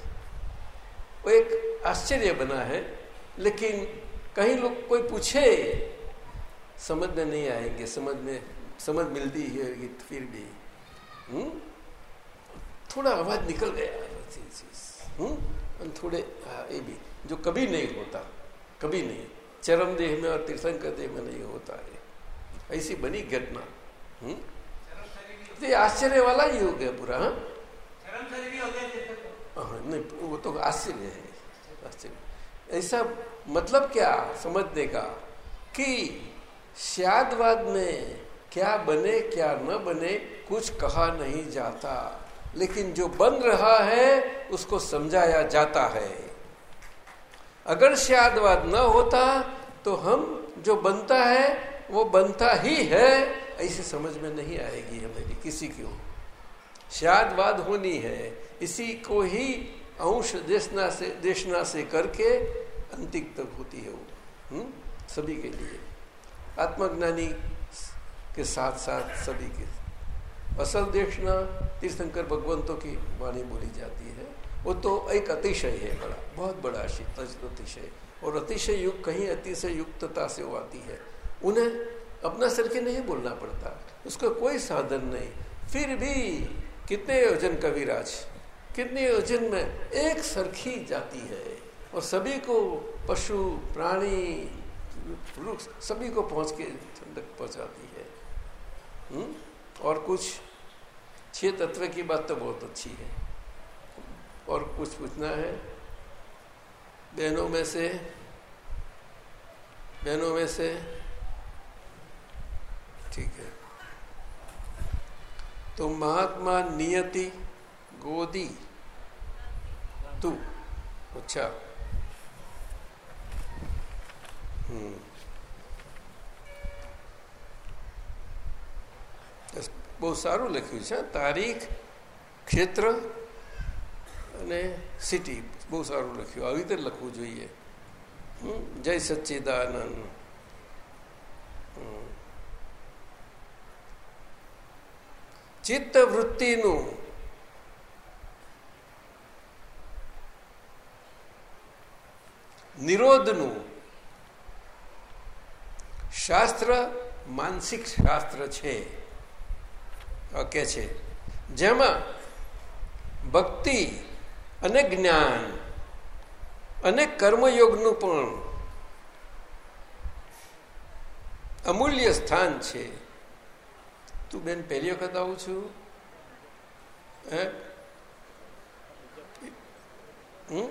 Speaker 3: वो एक आश्चर्य बना है लेकिन कहीं लोग कोई पूछे समझ में नहीं आएँगे समझ में समझ मिलती है फिर भी। हुँ? हम्म? थोड़ा आवाज़ निकल गया। हम्म? थोड़े ये भी जो कभी नहीं होता कभी नहीं। चरम देह में और तीर्थंकर देह में नहीं होता है। ऐसी बनी घटना। हम्म? तो आश्चर्य वाला ही हो गया पूरा हाँ? हाँ नहीं, वो तो आश्चर्य है, आश्चर्य। ऐसा मतलब क्या समझने का कि शादवाद में क्या बने, क्या न बने, कुछ कहा नहीं जाता, लेकिन जो बन रहा है, उसको समझाया जाता है। अगर शादवाद न होता तो हम जो बनता है, वो बनता ही है, ऐसे समझ में नहीं आएगी हमें किसी की शादवाद होनी है। इसी को ही अंश देशना से देशना से करके अंतिक तक होती है वो। हुँ? हम्म? सभी के लिए। आत्मज्ञानी के साथ साथ सभी के। असल देखना तीर्थंकर भगवंतों की वाणी बोली जाती है। वो तो एक अतिशय है बड़ा, बहुत बड़ा अतिशय। और अतिशय युग कहीं अतिशय युक्तता से वो आती है। उन्हें अपना सर के नहीं बोलना पड़ता। उसका कोई साधन नहीं। फिर भी कितने योजन कविराज, कितने योजन में एक सरखी जाती है और सभी को पशु, प्राणी, वृक्ष, सभी को पहुँच के ठंडक पहुंचाती है। हुँ? और कुछ छह तत्व की बात तो बहुत अच्छी है। और कुछ पूछना है? बहनों में से, बहनों में से? ठीक है। તો મહાત્મા નિયતિ ગોદી તું. અચ્છા. હમ. બહુ સારું લખ્યું છે તારીખ, ક્ષેત્ર અને સિટી. બહુ સારું લખ્યું. આવી રીતે લખવું જોઈએ. જય સચ્ચિદાનંદ. ચિત્ત વૃત્તિનું નિરોધનું શાસ્ત્ર માનસિક શાસ્ત્ર છે ઓકે છે જેમાં ભક્તિ અને જ્ઞાન અને કર્મયોગનું પણ અમૂલ્ય સ્થાન છે તું બેન પહેલી વખત આવું છું? હે? હમ?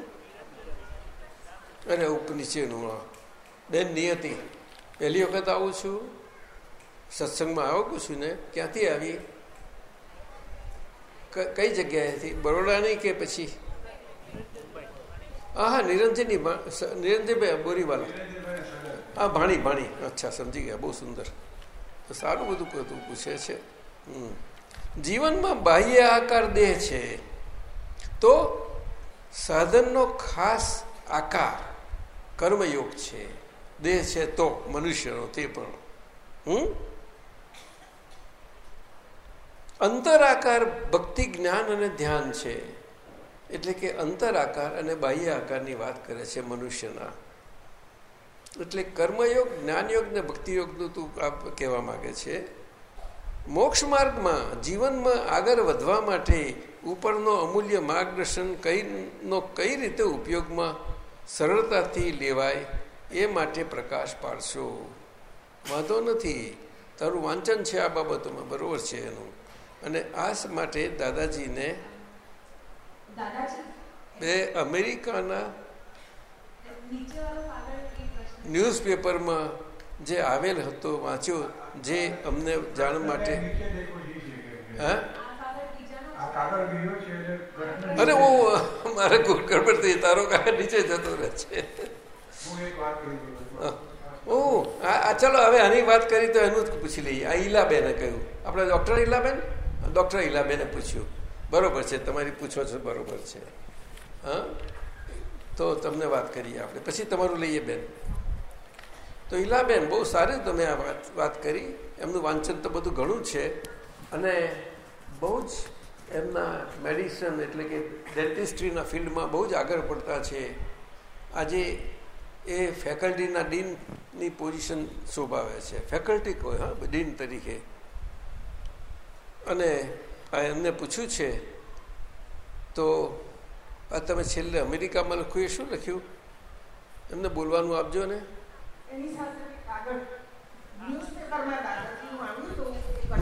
Speaker 3: અરે ઉપર નીચેનું બેન, નિયતિ. પહેલી વખત આવું છું? સત્સંગમાં આવું છું ને? ક્યાંથી આવી? કઈ જગ્યાએથી બરોડાની કે પછી? હા હા નિરંજનની નિરંજનભાઈ, બોરીવાલા. હા ભાણી ભાણી. અચ્છા, સમજી ગયા. બહુ સુંદર. તો સારું બધું બધું પૂછે છે. જીવનમાં બાહ્ય આકાર દેહ છે, તો સાધનનો ખાસ આકાર કર્મયોગ છે. દેહ છે તો, મનુષ્યનો તે પણ. હમ? અંતરાકાર ભક્તિ જ્ઞાન અને ધ્યાન છે. એટલે કે અંતરાકાર અને બાહ્ય આકારની વાત કરે છે મનુષ્યના. એટલે કર્મયોગ જ્ઞાનયોગ ને ભક્તિયોગનું તું કહેવા માગે છે. મોક્ષ માર્ગમાં જીવનમાં આગળ વધવા માટે ઉપરનો અમૂલ્ય માર્ગદર્શન કઈનો કઈ રીતે ઉપયોગમાં સરળતાથી લેવાય એ માટે પ્રકાશ પાડશો. વાંધો નથી. તારું વાંચન છે આ બાબતોમાં બરોબર છે એનું. અને આ માટે દાદાજીને બે અમેરિકાના ન્યૂઝપેપરમાં જે આવેલ હતો, વાંચ્યો, જે અમને જાણ માટે અરે હું મારે ગડબડ થઈ તારો કાકા નીચે જતો રહે છે. ઓહ, આ ચલો, હવે આની વાત કરી તો એનું જ પૂછી લઈએ. આ ઈલાબેને કહ્યું. આપણે ડૉક્ટર ઈલાબેન? ડૉક્ટર ઈલાબેને પૂછ્યું. બરોબર છે, તમારી પૂછો છો, બરોબર છે. હા? તો તમને વાત કરીએ આપણે. પછી તમારું લઈએ બેન. તો ઈલાબેન બહુ સારી તમે આ વાત વાત કરી. એમનું વાંચન તો બધું ઘણું છે. અને બહુ જ એમના મેડિસન એટલે કે ડેન્ટિસ્ટ્રીના ફિલ્ડમાં બહુ જ આગળ પડતા છે. આજે એ ફેકલ્ટીના ડીનની પોઝિશન શોભાવે છે. ફેકલ્ટી કોઈ, હા, ડીન તરીકે. અને આ એમને પૂછ્યું છે, તો આ તમે છેલ્લે અમેરિકામાં લખ્યું, એ શું લખ્યું? એમને બોલવાનું આપજો ને.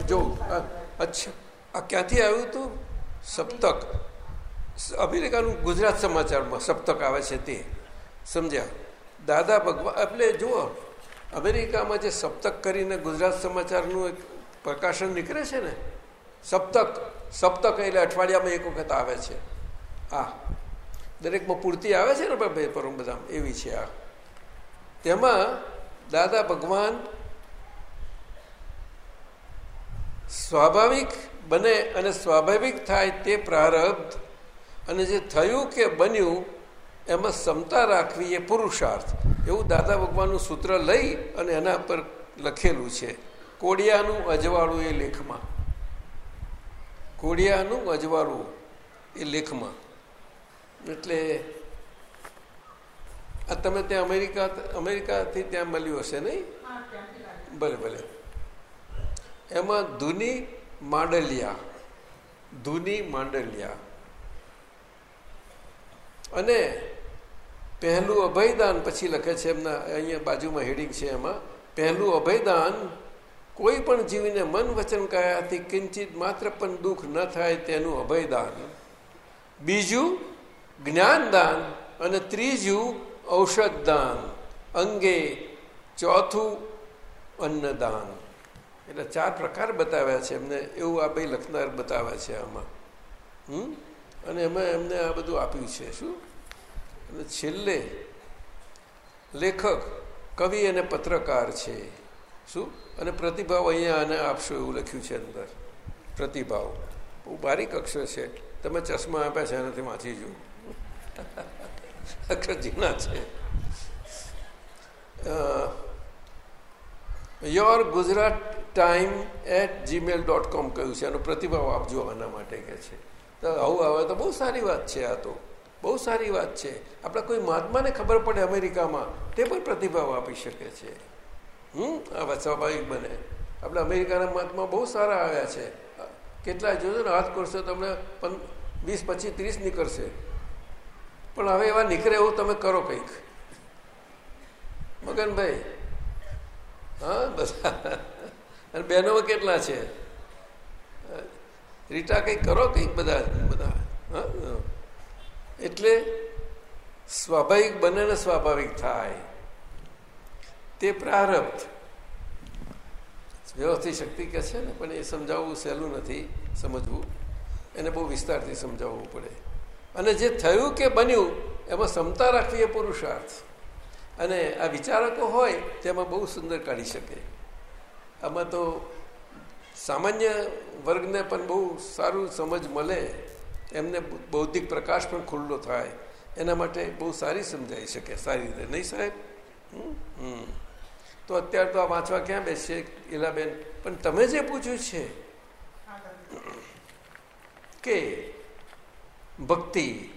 Speaker 3: જો અચ્છા. આ ક્યાંથી આવ્યું હતું સપ્તક. અમેરિકાનું ગુજરાત સમાચારમાં સપ્તક આવે છે તે. સમજ્યા? દાદા ભગવાન એટલે જુઓ અમેરિકામાં જે સપ્તક કરીને ગુજરાત સમાચારનું એક પ્રકાશન નીકળે છે ને સપ્તક સપ્તક એટલે અઠવાડિયામાં એક વખત આવે છે. આ દરેકમાં પૂર્તિ આવે છે ને પેપરો બધા એવી છે આ. તેમાં દાદા ભગવાન સ્વાભાવિક બને અને સ્વાભાવિક થાય તે પ્રારબ્ધ અને જે થયું કે બન્યું, એમાં ક્ષમતા રાખવી એ પુરુષાર્થ. એવું દાદા ભગવાનનું સૂત્ર લઈ અને એના પર લખેલું છે. કોડિયાનું અજવાળું એ લેખમાં. કોડિયાનું અજવાળું એ લેખમાં. એટલે તમે ત્યાં અમેરિકા, અમેરિકાથી ત્યાં મળ્યું હશે નહીં? ભલે ભલે. એમાં ધુની માંડલિયા ધુની માંડલિયા. અને પહેલું અભયદાન પછી લખે છે એમના, અહીંયા બાજુમાં હેડિંગ છે એમાં, પહેલું અભયદાન કોઈ પણ જીવીને મન વચન કાયાથી કિંચિત માત્ર પણ દુઃખ ન થાય તેનું અભયદાન. બીજું જ્ઞાનદાન અને ત્રીજું ઔષધદાન અંગે ચોથું અન્નદાન. એટલે ચાર પ્રકાર બતાવ્યા છે. એમને એવું આ ભાઈ લખનાર બતાવ્યા છે આમાં. હમ? અને એમાં એમને આ બધું આપ્યું છે. શું? અને છેલ્લે લેખક, કવિ અને પત્રકાર છે. શું? અને પ્રતિભાવ અહીંયા આને આપશો એવું લખ્યું છે અંદર. પ્રતિભાવ. બહુ બારીક અક્ષર છે. તમે ચશ્મા આપ્યા છે, એનાથી વાંચી જુઓ. ઝીણા છે your Gujarat time at Gmail dot com કહ્યું છે. એનો પ્રતિભાવ આપજો આના માટે કે છે. તો આવું આવે તો બહુ સારી વાત છે આ તો. બહુ સારી વાત છે. આપણે કોઈ મહાત્માને ખબર પડે અમેરિકામાં, તે પણ પ્રતિભાવ આપી શકે છે. હમ? આ વાત સ્વાભાવિક બને. આપણે અમેરિકાના મહાત્મા બહુ સારા આવ્યા છે. કેટલા જોજો ને, હાથ કરશો તમને વીસ, પચીસ, ત્રીસ નીકળશે. પણ હવે એવા નીકળે એવું તમે કરો કંઈક. મગનભાઈ, હા બધા અને બહેનોમાં કેટલા છે? રીટા કંઈક કરો કંઈક બધા બધા, હા એટલે સ્વાભાવિક બને સ્વાભાવિક થાય. તે પ્રારબ્ધ. વ્યવસ્થિત શક્તિ કે છે ને, પણ એ સમજાવવું સહેલું નથી, સમજવું. એને બહુ વિસ્તારથી સમજાવવું પડે. અને જે થયું કે બન્યું એમાં ક્ષમતા રાખવી એ પુરુષાર્થ. અને આ વિચારકો હોય તેમાં બહુ સુંદર કાઢી શકે. આમાં તો સામાન્ય વર્ગને પણ બહુ સારું સમજ મળે. એમને બૌદ્ધિક પ્રકાશ પણ ખુલ્લો થાય. એના માટે બહુ સારી સમજાઈ શકે. સારી રીતે. નહીં સાહેબ? તો અત્યારે તો આ વાંચવા ક્યાં બેસશે ઈલાબેન? પણ તમે જે પૂછ્યું છે કે ભક્તિ.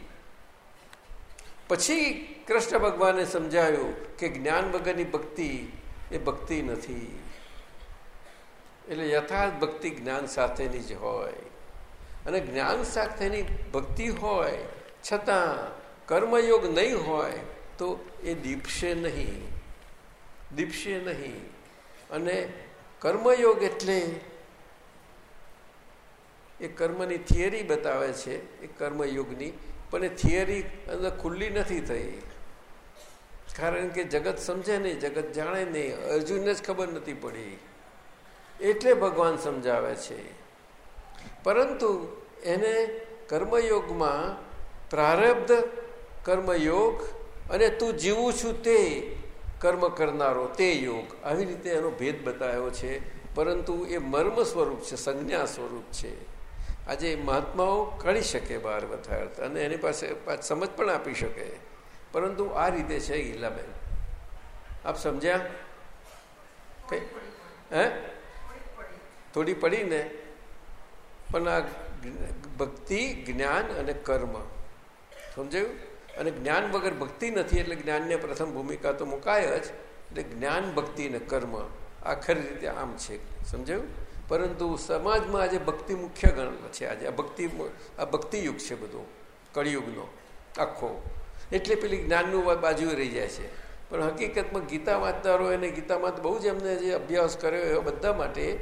Speaker 3: પછી કૃષ્ણ ભગવાને સમજાયું કે જ્ઞાન વગરની ભક્તિ એ ભક્તિ નથી. એટલે યથાર્થ ભક્તિ જ્ઞાન સાથેની જ હોય. અને જ્ઞાન સાથેની ભક્તિ હોય, છતાં કર્મયોગ નહીં હોય, તો એ દીપશે નહીં. દીપશે નહીં. અને કર્મયોગ એટલે એ કર્મની થિયરી બતાવે છે, એ કર્મયોગની, પણ એ થિયરી અંદર ખુલ્લી નથી થઈ. કારણ કે જગત સમજે નહીં, જગત જાણે નહીં, અર્જુનને જ ખબર નથી પડી. એટલે ભગવાન સમજાવે છે. પરંતુ એને કર્મયોગમાં પ્રારબ્ધ કર્મયોગ અને તું જીવું છું તે કર્મ કરનારો, તે યોગ, આવી રીતે એનો ભેદ બતાવ્યો છે. પરંતુ એ મર્મ સ્વરૂપ છે, સંજ્ઞા સ્વરૂપ છે. આજે મહાત્માઓ કરી શકે બહાર વથાર્થ અને એની પાસે સમજ પણ આપી શકે. પરંતુ આ રીતે છે ગીલાબેન આપ સમજ્યા? કઈ? હે? થોડી પડી ને. પણ આ ભક્તિ, જ્ઞાન અને કર્મ. સમજાયું? અને જ્ઞાન વગર ભક્તિ નથી એટલે જ્ઞાનને પ્રથમ ભૂમિકા તો મુકાય જ. એટલે જ્ઞાન, ભક્તિ અને કર્મ આખરી રીતે આમ છે. સમજાયું? પરંતુ સમાજમાં આજે ભક્તિ મુખ્ય ગણ છે આજે. આ ભક્તિ આ ભક્તિયુગ છે બધો. કળિયુગનો. આખો. એટલે પેલી જ્ઞાનનું બાજુ રહી જાય છે. પણ હકીકતમાં ગીતા વાંચનારો એને ગીતામાં બહુ જ એમને જે અભ્યાસ કર્યો એવા બધા માટે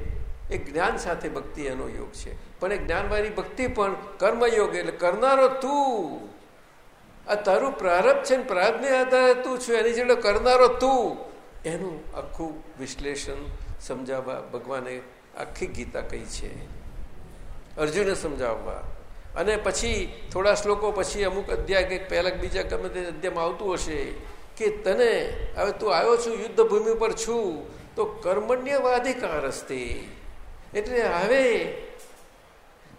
Speaker 3: એ જ્ઞાન સાથે ભક્તિ એનો યોગ છે. પણ એ જ્ઞાનવાળી ભક્તિ પણ કર્મયોગ એટલે કરનારો તું. આ તારું પ્રારબ્ધ છે ને પ્રારબ્ધને આધારે તું છું, એની જોડે કરનારો તું. એનું આખું વિશ્લેષણ સમજાવવા ભગવાને આખી ગીતા કઈ છે. અર્જુને સમજાવવા. અને પછી થોડા શ્લોકો પછી અમુક અધ્યાય કંઈક પહેલા બીજા ગમે તે અધ્યાયમાં આવતું હશે કે તને, હવે તું આવ્યો છું યુદ્ધ ભૂમિ પર છું, તો કર્મણ્યવાધિકાર હસ્તે. એટલે હવે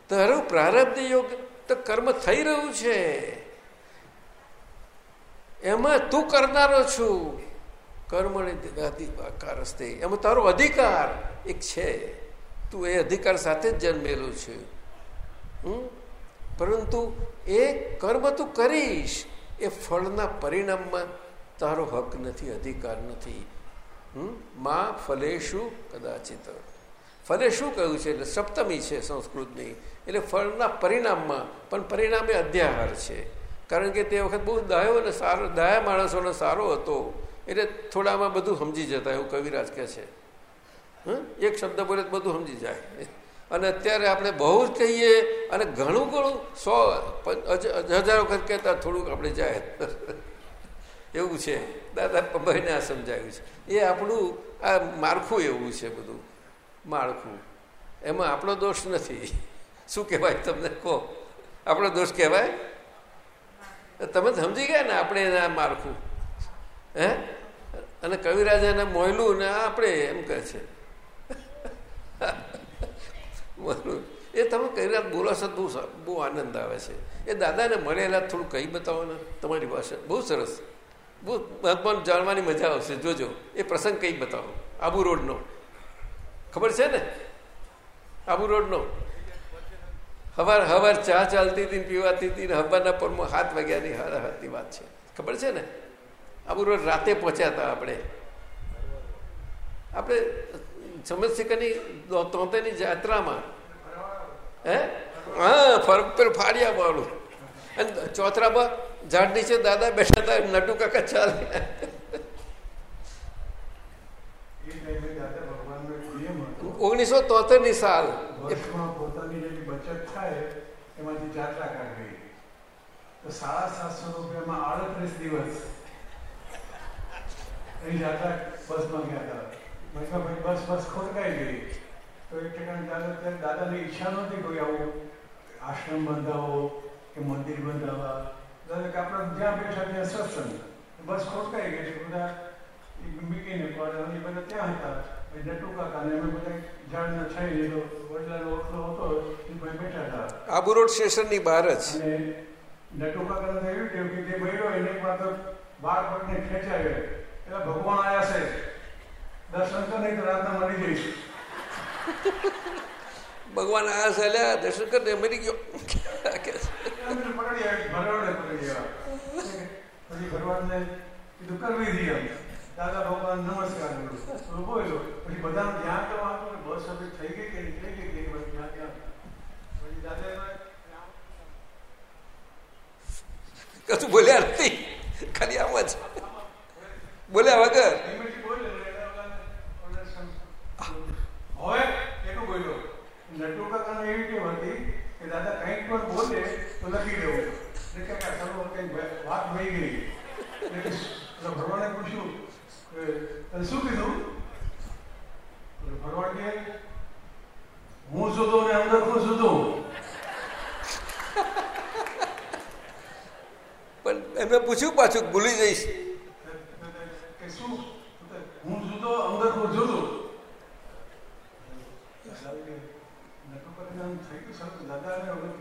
Speaker 3: તારું પ્રારબ્ધ યોગ, તો કર્મ થઈ રહ્યું છે. એમાં તું કરનારો છું. કર્મણ્યવાધિકાર હસ્તે. એમાં તારો અધિકાર એક છે. તું એ અધિકાર સાથે જ જન્મેલું છે. પરંતુ એ કર્મ તું કરીશ, એ ફળના પરિણામમાં તારો હક નથી, અધિકાર નથી. માં ફલેશું કદાચિત. ફલે શું કહ્યું છે? એટલે સપ્તમી છે સંસ્કૃતની. એટલે ફળના પરિણામમાં, પણ પરિણામે અધ્યાહાર છે. કારણ કે તે વખત બહુ દાયો અને સારો, દયા માણસોનો સારો હતો. એટલે થોડામાં બધું સમજી જતા, એવું કવિરાજ કહે છે. એક શબ્દ બોલે બધું સમજી જાય. અને અત્યારે આપણે બહુ જ કહીએ અને ઘણું ઘણું સો હજાર વખત કહેતા થોડુંક આપણે જાય. એવું છે. દાદા પભાઈને આ સમજાયું છે. એ આપણું, આ માળખું એવું છે બધું. માળખું. એમાં આપણો દોષ નથી. શું કહેવાય તમને? કહો. આપણો દોષ કહેવાય? તમે સમજી ગયા ને આપણે એના માળખું. હે? અને કવિરાજાને મોયલું ને આપણે એમ કહે છે. એ તમે કવિરાજ બોલો છો બહુ બહુ આનંદ આવે છે. એ દાદાને મળેલા થોડું કહી બતાવો ને, તમારી પાસે બહુ સરસ. બહુ ભગવાન જાણવાની મજા આવશે. જોજો. એ પ્રસંગ કઈ બતાવો. આબુ રોડનો. ખબર છે ને? આબુ રોડનો. હવાર હવાર ચા ચાલતી હતી પીવાતી હતી હવાના પરમાં હાથ વાગ્યાની હાથની વાત છે. ખબર છે ને? આબુ રોડ રાતે પહોંચ્યા હતા આપણે. આપણે સમજશિકરની તોતેની જાત્રામાં. હે? હા ફર પેલું ફાડ્યા વાળું. અને ચોથરામાં ઝાડ નીચે દાદા બેઠા હતા નટુ કાકા ચાલે. ઓગણીસો તોતેરની સાલ
Speaker 2: એમાંથી જાત્રા કાઢવી. તો સાડા સાતસો રૂપિયામાં આડત્રીસ દિવસ. એ જાત્રા બસમાં ગયા હતા. બસમાં ભાઈ બસ બસ ખોટકાઈ ગઈ. તો એક ઠેકાણે દાદા દાદાની ઈચ્છા નહોતી કોઈ આવું આશ્રમ બંધાવો કે મંદિર બંધાવવા દાદા કે આપણે જ્યાં બેઠા ત્યાં સત્સંગ. બસ ખોટકાઈ ગઈ છે. બધા એ મૂકીને પણ એ બધા ત્યાં હતા. ભાઈ નટુ કાકા ને અમે બધા ઝાડના છાંય લીધો. વડલાનો ઓટલો હતો એ ભાઈ બેઠા હતા.
Speaker 3: આબુ રોડ સ્ટેશનની બહાર જ.
Speaker 2: ભગવાન આયા છે. દર્શન તો નહીં તો રાતના મળી જઈશ.
Speaker 3: ભગવાન આ ચાલ્યા દર્શન કરીને મરી ગયો.
Speaker 2: આવ્યા. પછી ભરવાડને કીધું કરવી એમ. દાદા ભગવાન નમસ્કાર બોલ્યો પછી બધાનું ધ્યાન આપો ને બસ હવે થઈ ગઈ કે થઈ ગઈ કે પછી ધ્યાન પછી
Speaker 3: કશું બોલ્યા નથી. ખાલી આમ જ. બોલ્યા વગર
Speaker 2: ધીમેથી બોલ્યો એટલે ઓલાને- ઓલા સમ- હવે એટલું બોલ્યો નટુ કાકાને એવી ટેવ હતી કે દાદા કંઈક પણ બોલે તો લખી દેવું એટલે કે ચાલો ચલો વાત વહી ગઈ. એટલે ભગવાને પૂછ્યું તને શું કીધું? ભગવાન કે હું જુદો ને અંદર હું જુદો
Speaker 3: પણ એમને પૂછ્યું પાછું ભૂલી જઈશ.
Speaker 2: કે શું? હું જુદો અંદર હું જુદો નટુ પરિણામ થઈ ગયું સારું દાદાને ઓલું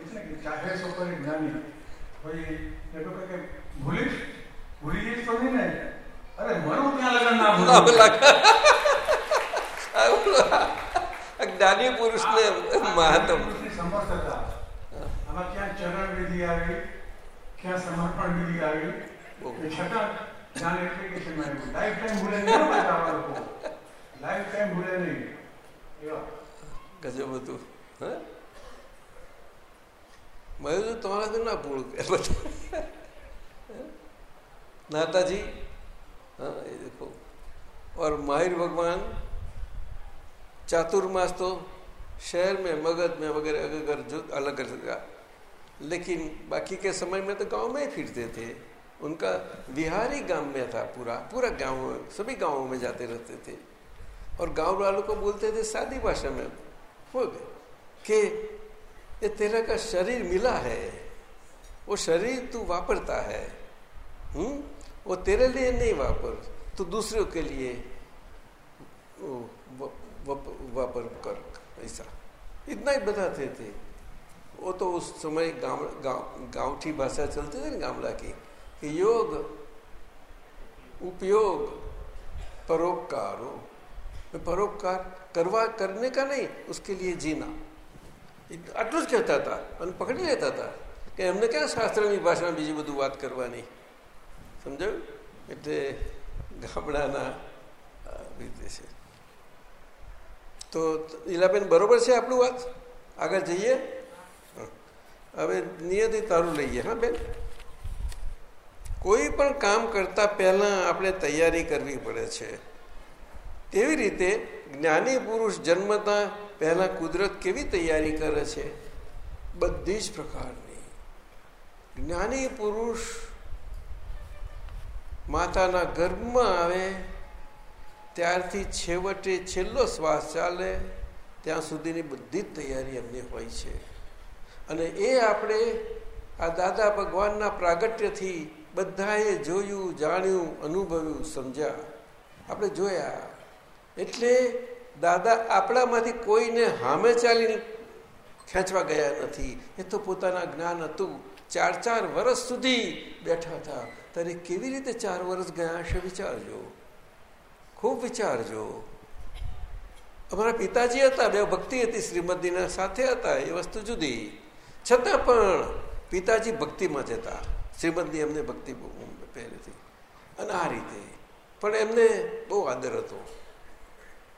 Speaker 2: કે ચાહે જ્ઞાની ભાઈ કહે કે ભૂલીશ? ભૂલી જઈશ તો નહીં ને. અરે મરું ત્યાં લગન ના
Speaker 3: આ જ્ઞાની પુરુષ પુરુષને મહાત્મ.
Speaker 2: સમર્થ હતા. આમાં ક્યાં ચરણ વિધિ આવી ક્યાં સમર્પણ વિધિ આવી. એ છતાં જ્ઞાન એપ્લિકેશનમાં આવ્યું લાઈફ ટાઈમ ભૂલે નહીં લાઈફ ટાઈમ ભૂલે નહીં. એવા.
Speaker 3: ગજબ હતું. હે? मैं तो तुम्हारा दिन ना बूढ़ गया नाता जी हाँ ये देखो। और माहिर भगवान, चातुर्मास तो शहर में, मगध में वगैरह, अगर जो अलग अलग लेकिन बाकी के समय में तो गाँव में ही फिरते थे। उनका बिहार ही गाँव में था पूरा पूरा गाँव, सभी गाँवों में जाते रहते थे। और गाँव वालों को बोलते थे, सादी भाषा में, हो गए। कि ये तेरा का शरीर मिला है, वो शरीर तू वापरता है। हुँ? वो तेरे लिए नहीं वापर, तू दूसरों के लिए वापर कर, ऐसा। इतना ही बताते थे। वो तो उस समय गाँव, गाँव, गाँवठी भाषा चलती थी ना गामला की, कि योग, उपयोग, परोपकार। हो परोपकार करवा, करने का नहीं, उसके लिए जीना। આટલું જ કહેતા હતા અને પકડી લેતા હતા કે એમને ક્યાં શાસ્ત્રની ભાષામાં બીજી બધું વાત કરવાની? સમજાયું? એટલે ગામડાના રીતે છે. તો ઈલાબેન બરોબર છે આપણું વાત? આગળ જઈએ? હવે નિયતિ તારું લઈએ, હા બેન? કોઈ પણ કામ કરતા પહેલાં આપણે તૈયારી કરવી પડે છે. તેવી રીતે જ્ઞાની પુરુષ જન્મતા પહેલાં કુદરત કેવી તૈયારી કરે છે? બધી જ પ્રકારની. જ્ઞાની પુરુષ માતાના ગર્ભમાં આવે, ત્યારથી છેવટે છેલ્લો શ્વાસ ચાલે, ત્યાં સુધીની બધી જ તૈયારી એમની હોય છે. અને એ આપણે આ દાદા ભગવાનના પ્રાગટ્યથી બધાએ જોયું, જાણ્યું, અનુભવ્યું, સમજ્યા. આપણે જોયા. એટલે દાદા, આપણામાંથી કોઈને હામે ચાલીને ખેંચવા ગયા નથી. એ તો પોતાના જ્ઞાન હતું. ચાર ચાર વર્ષ સુધી બેઠા હતા. ત્યારે કેવી રીતે ચાર વર્ષ ગયા હશે વિચારજો. ખૂબ વિચારજો. અમારા પિતાજી હતા, બે ભક્તિ હતી, શ્રીમદીના સાથે હતા એ વસ્તુ જુદી. છતાં પણ પિતાજી ભક્તિમાં જ હતા. શ્રીમદની એમને ભક્તિ પહેલેથી અને આ રીતે. પણ એમને બહુ આદર હતો.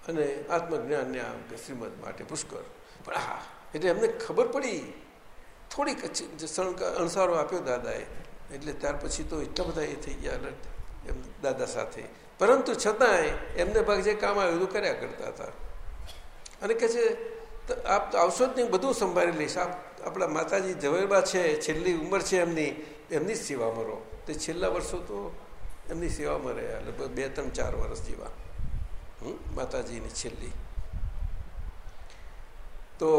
Speaker 3: અને આત્મજ્ઞાનને આમ કે શ્રીમદ માટે પુષ્કર પણ હા એટલે એમને ખબર પડી. થોડીક અણસારો આપ્યો દાદાએ, એટલે ત્યાર પછી તો એટલા બધા એ થઈ ગયા એમ દાદા સાથે. પરંતુ છતાંય એમને ભાગ જે કામ આવ્યું હતું કર્યા કરતા હતા. અને કહે છે આપ તો આવશો જ નહીં બધું સંભાળી લઈશ. આપ, આપણા માતાજી ઝવેરબા છે, છેલ્લી ઉંમર છે એમની એમની જ સેવામાં રહો તે છેલ્લા વર્ષો તો એમની સેવામાં રહ્યા, લગભગ બે, ત્રણ, ચાર વર્ષ જેવા. માતાજીની છેલ્લી. તો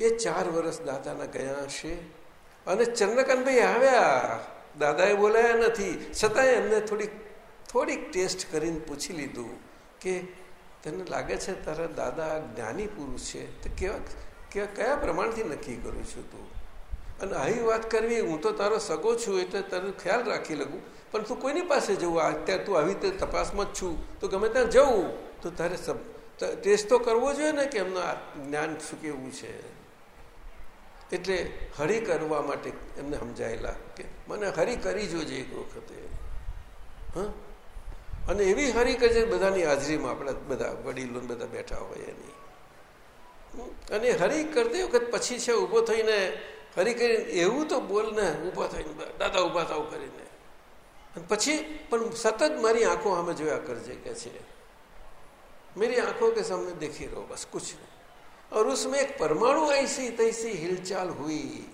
Speaker 3: એ ચાર વર્ષ દાદાના ગયા હશે અને ચંદ્રકાંતભાઈ આવ્યા. દાદાએ બોલાયા નથી. છતાંય એમને થોડીક થોડીક ટેસ્ટ કરીને પૂછી લીધું કે તને લાગે છે તારા દાદા જ્ઞાની પુરુષ છે? તો કેવા કેવા, કયા પ્રમાણથી નક્કી કરું છું તું? અને આવી વાત કરવી, હું તો તારો સગો છું, એટલે તારું ખ્યાલ રાખી લઉં પણ તું કોઈની પાસે જવું અત્યારે તું આવી રીતે તપાસમાં જ છું. તો ગમે ત્યાં જવું તો તારે ટેસ્ટ તો કરવો જોઈએ ને કે એમનું જ્ઞાન શું કેવું છે? એટલે હરી કરવા માટે એમને સમજાયેલા કે મને હરી કરી જોજે એક વખતે. હા? અને એવી હરી કરજે બધાની હાજરીમાં આપણા બધા વડીલો બધા બેઠા હોય એની. અને હરી કરતી વખત પછી છે ઊભો થઈને, હરી કરીને એવું તો બોલ ને, ઊભો થઈને, દાદા ઊભા થાવ કરીને. પછી પણ સતત મારી આંખો સામે જોયા કરજે કે છે मेरी आंखों के सामने देखी रहो बस कुछ नहीं और उसमें एक परमाणु ऐसी तैसी हिलचाल हुई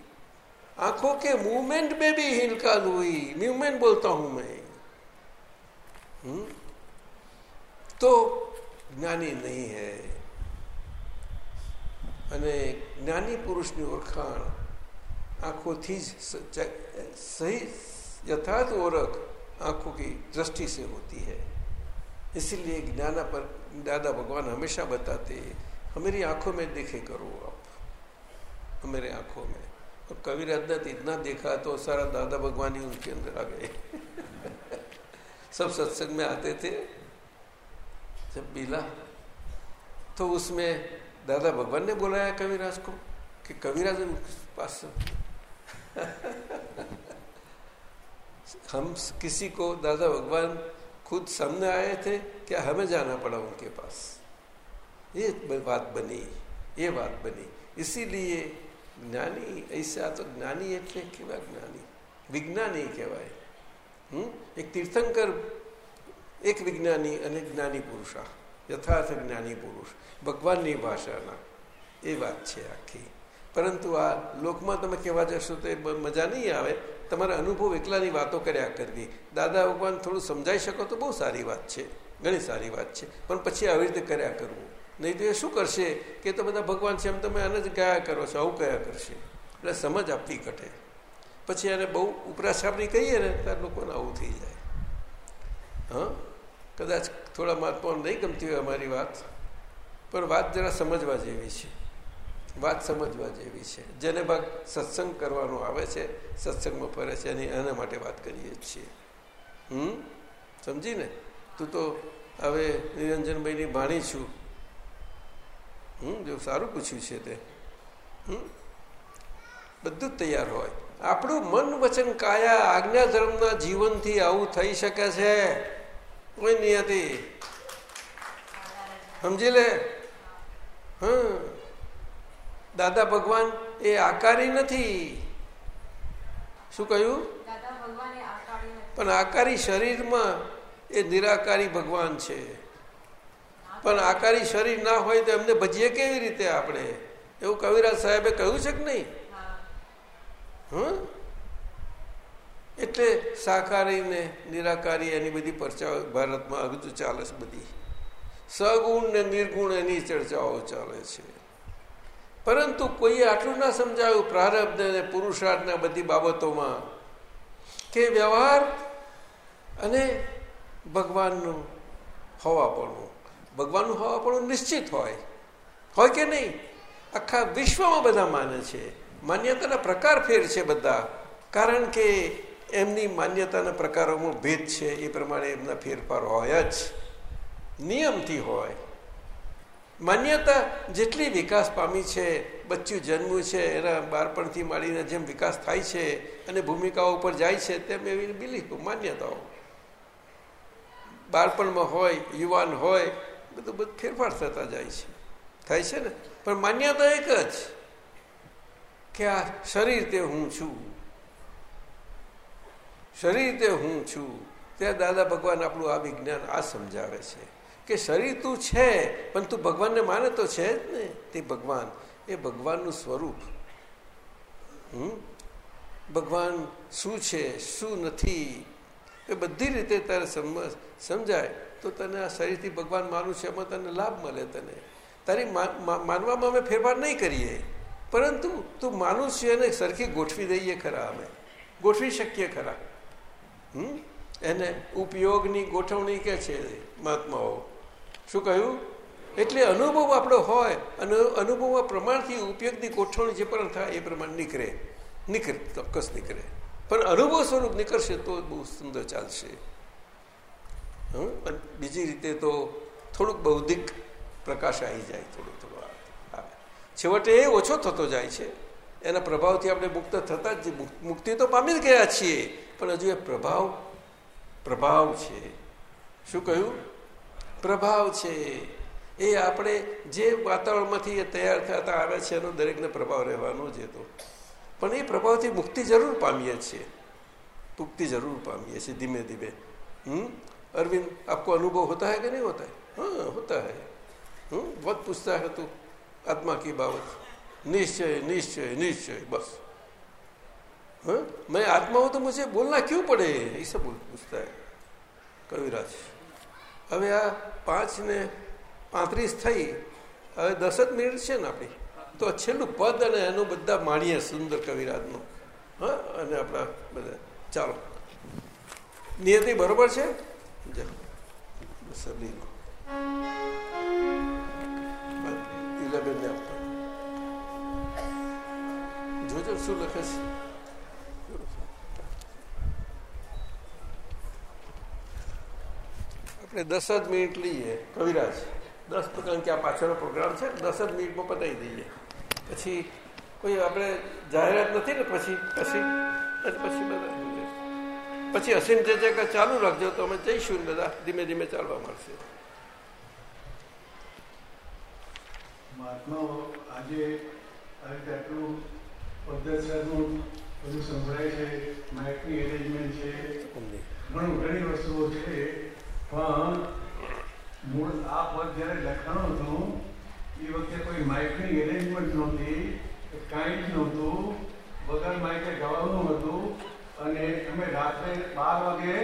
Speaker 3: आंखों के मूवमेंट में भी हिलचाल हुई मूवमेंट बोलता हूं मैं हुँ? तो જ્ઞાની નહીં હે અને જ્ઞાની પુરુષની ઓળખાણ આંખોથી જ સહી યથાર્થ ઓળખ आँखों की दृष्टि से होती है। इसीलिए ज्ञाना पर दादा भगवान हमेशा बताते हमारी आँखों में देखे करो आप, हमारे आँखों में। और कविराज ने इतना देखा तो सारा दादा भगवान ही उनके अंदर आ गए। सब सत्संग में आते थे, जब मिला तो उसमें दादा भगवान ने बुलाया कविराज को, कि कविराज पास हम किसी को दादा भगवान खुद सामने आए थे क्या हमें जाना पड़ा उनके पास ये बात बनी ये बात बनी इसीलिए જ્ઞાની ऐसा તો જ્ઞાની એટલે કેવા જ્ઞાની વિજ્ઞાની કહેવાય હમ એક તીર્થંકર એક વિજ્ઞાની અને જ્ઞાની પુરુષા યથાર્થ જ્ઞાની પુરુષ ભગવાનની ભાષાના એ વાત છે આખી પરંતુ આ લોકમાં તમે કહેવા જશો તો એ મજા નહીં આવે તમારા અનુભવ એકલાની વાતો કર્યા કરવી દાદા ભગવાન થોડું સમજાઈ શકો તો બહુ સારી વાત છે. ઘણી સારી વાત છે. પણ પછી આવી રીતે કર્યા કરવું. નહીં તો એ શું કરશે કે તો બધા ભગવાન છે એમ તમે આને જ કયા કરો છો, આવું કયા કરશે? એટલે સમજ આપવી ઘટે. પછી એને બહુ ઉપરાછાપણી કહીએ ને ત્યારે લોકોને આવું થઈ જાય. હા? કદાચ થોડા મહાત્માઓને નહીં ગમતી હોય અમારી વાત, પણ વાત જરા સમજવા જેવી છે. વાત સમજવા જેવી છે. જેને ભાગ સત્સંગ કરવાનો આવે છે, સત્સંગમાં ફરે છે એની એના માટે વાત કરીએ છીએ. હમ? સમજી ને? તું તો હવે નિરંજનભાઈની ભાણી છું. હમ? જો સારું પૂછ્યું છે તે. હમ? બધું તૈયાર હોય. આપણું મન વચન કાયા આજ્ઞા ધર્મના જીવનથી આવું થઈ શકે છે? કોઈ નિયતિ? સમજી લે? હા દાદા ભગવાન એ આકારી નથી. શું કહ્યું? પણ આકારી શરીરમાં એ નિરાકારી ભગવાન છે. પણ આકારી શરીર ના હોય તો એમને ભજીએ કેવી રીતે આપણે? એવું કવિરાજ સાહેબે કહ્યું છે કે નહીં? હમ? એટલે સાકારી ને નિરાકારી એની બધી ચર્ચાઓ ભારતમાં બધું ચાલે છે બધી. સગુણ ને નિર્ગુણ એની ચર્ચાઓ ચાલે છે. પરંતુ કોઈએ આટલું ના સમજાવ્યું પ્રારબ્ધ અને પુરુષાર્થના બધી બાબતોમાં કે વ્યવહાર અને ભગવાનનું હોવાપણું. ભગવાનનું હોવાપણું નિશ્ચિત હોય. હોય કે નહીં? આખા વિશ્વમાં બધા માને છે. માન્યતાના પ્રકાર ફેર છે બધા. કારણ કે એમની માન્યતાના પ્રકારોમાં ભેદ છે. એ પ્રમાણે એમના ફેરફાર હોય જ. નિયમથી હોય. માન્યતા જેટલી વિકાસ પામી છે, બચ્ચું જન્મ્યું છે, એના બાળપણથી માંડીને જેમ વિકાસ થાય છે અને ભૂમિકાઓ ઉપર જાય છે, તેમ એવી બિલીફ, માન્યતાઓ. બાળપણમાં હોય, યુવાન હોય, બધું બધું, ફેરફાર થતા જાય છે. થાય છે ને? પણ માન્યતા એક જ કે આ શરીર તે હું છું. શરીર તે હું છું. ત્યાં દાદા ભગવાન આપણું આ વિજ્ઞાન આ સમજાવે છે. કે શરીર તું છે, પણ તું ભગવાનને માને તો છે જ ને, તે ભગવાન. એ ભગવાનનું સ્વરૂપ. હમ? ભગવાન શું છે, શું નથી? એ બધી રીતે તારે સમજાય. તો તને આ શરીરથી ભગવાન માનું છે, એમાં તને લાભ મળે તને. તારી માનવામાં અમે ફેરફાર નહીં કરીએ. પરંતુ તું માનું છે એને સરખી ગોઠવી દઈએ ખરા અમે. ગોઠવી શકીએ ખરા. હમ? એને ઉપયોગની ગોઠવણી કે છે મહાત્માઓ? શું કહ્યું? એટલે અનુભવ આપણો હોય, અને અનુભવમાં પ્રમાણથી ઉપયોગની ગોઠવણી જે પણ થાય એ પ્રમાણે નીકળે. નીકળે, ચોક્કસ નીકળે. પણ અનુભવ સ્વરૂપ નીકળશે તો બહુ સુંદર ચાલશે. હમ? બીજી રીતે તો થોડુંક બૌદ્ધિક પ્રકાશ આવી જાય થોડું થોડું છેવટે એ ઓછો થતો જાય છે. એના પ્રભાવથી આપણે મુક્ત થતા જ મુક્તિ તો પામી જ ગયા છીએ. પણ હજુ એ પ્રભાવ પ્રભાવ છે. શું કહ્યું? પ્રભાવ છે એ આપણે જે વાતાવરણમાંથી એ તૈયાર થતા આવે છે એનો દરેકને પ્રભાવ રહેવાનો જ હતો પણ એ પ્રભાવથી મુક્તિ જરૂર પામીએ છીએ मुक्ति जरूर पामी ऐसे धीमे धीमे हम्म अरविंद आपको अनुभव होता है कि नहीं होता है हाँ होता है हम्म बहुत पूछता है तू आत्मा की बाबत निश्चय निश्चय निश्चय बस हाँ मैं आत्मा हूं तो मुझे बोलना क्यों पड़े ऐसा बोल पूछता है કવિરાજ હવે આ પાંચ ને પાંત્રીસ થઈ, હવે દસ જ મિનિટ છે ને આપણી. તો છેલ્લું પદ અને એનું બધા માણીએ સુંદર કવિરાજનું. હા? અને આપણા બધા. ચાલો. નિયતિ બરોબર છે? જોજો શું લખે છે. આપણે દસ જ મિનિટ લઈએ. કવિરાજ દસ કારણ કે આ પાછળનો પ્રોગ્રામ છે દસ જ મિનિટમાં પતાવી દઈએ. પછી કોઈ આપણે જાહેરાત નથી ને પછી? પછી? પછી બધા પછી અસીમ જે છે કે ચાલુ રાખજો તો અમે જઈશું ને બધા. ધીમે ધીમે ચાલવા મળશે.
Speaker 2: મહાત્માઓ આજે આટલું પદ્ધતિસરનું બધું સંભળાય છે માઇકની એરેન્જમેન્ટ છે ઘણી વસ્તુઓ છે. પણ મૂળ આ પદ જ્યારે લખાણું હતું, એ વખતે કોઈ માઇકની એરેન્જમેન્ટ નહોતી કાંઈ જ નહોતું. વગર માઇકે ગાવાનું હતું અને અમે રાત્રે બાર વાગે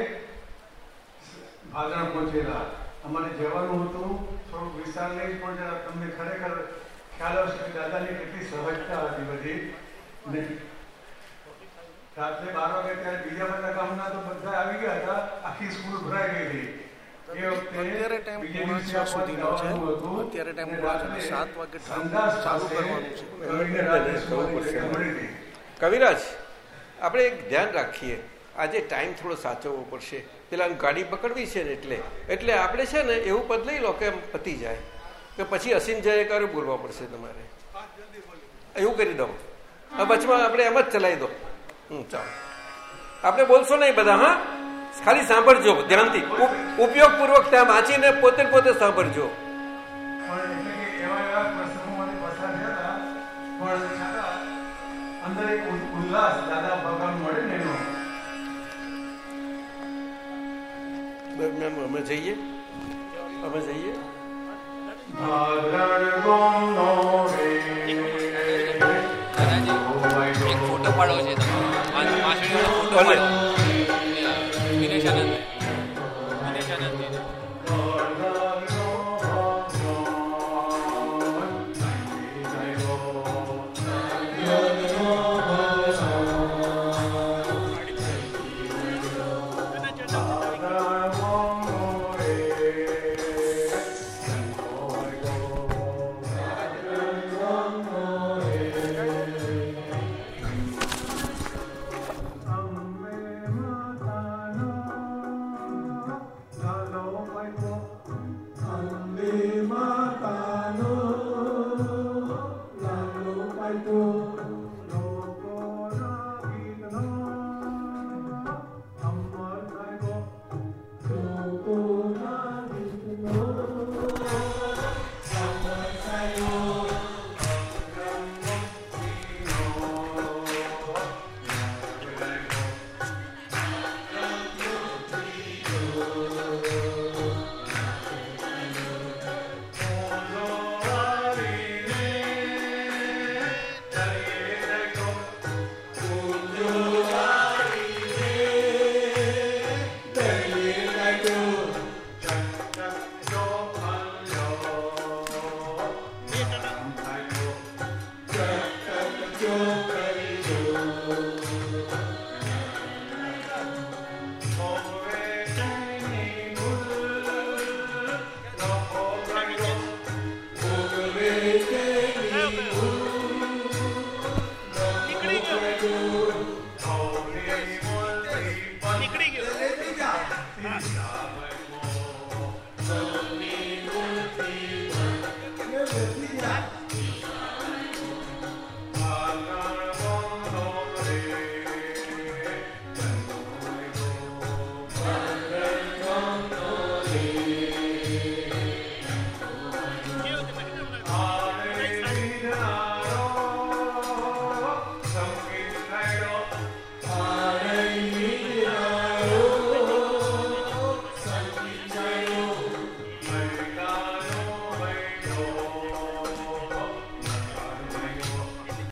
Speaker 2: ભાદરા પહોંચેલા. અમારે જવાનું હતું. થોડુંક વિસ્તાર નહીં પણ તમને ખરેખર ખ્યાલ આવશે કે દાદાની કેટલી સહજતા હતી બધી. ને રાત્રે બાર વાગે ત્યારે બીજા બધા ગામના તો બધા આવી ગયા હતા. આખી સ્કૂલ ભરાઈ ગઈ હતી.
Speaker 1: અત્યારે અત્યારે સાત વાગે ચાલુ કરવાનું છે.
Speaker 3: કવિરાજ, આપણે એક ધ્યાન રાખીએ. આજે ટાઈમ થોડો સાચવવો પડશે. પેલા ગાડી પકડવી છે ને એટલે. એટલે આપણે છે ને એવું પદ લઈ લો કે પતી જાય. કે પછી અસીમ જાય કરે બોલવા પડશે તમારે? એવું કરી દઉં. વચમાં આપણે એમ જ ચલાવી દો. હમ, ચાલો. આપણે બોલશો નહીં બધા, હા? ખાલી સાંભળજો ધ્યાનથી. ઉપયોગ પૂર્વક ત્યાં વાંચીને પોતે પોતે સાંભળજો. અમે જઈએ? અમે જઈએ?
Speaker 2: ફોટો પાડવો છે તમારો. ફોટો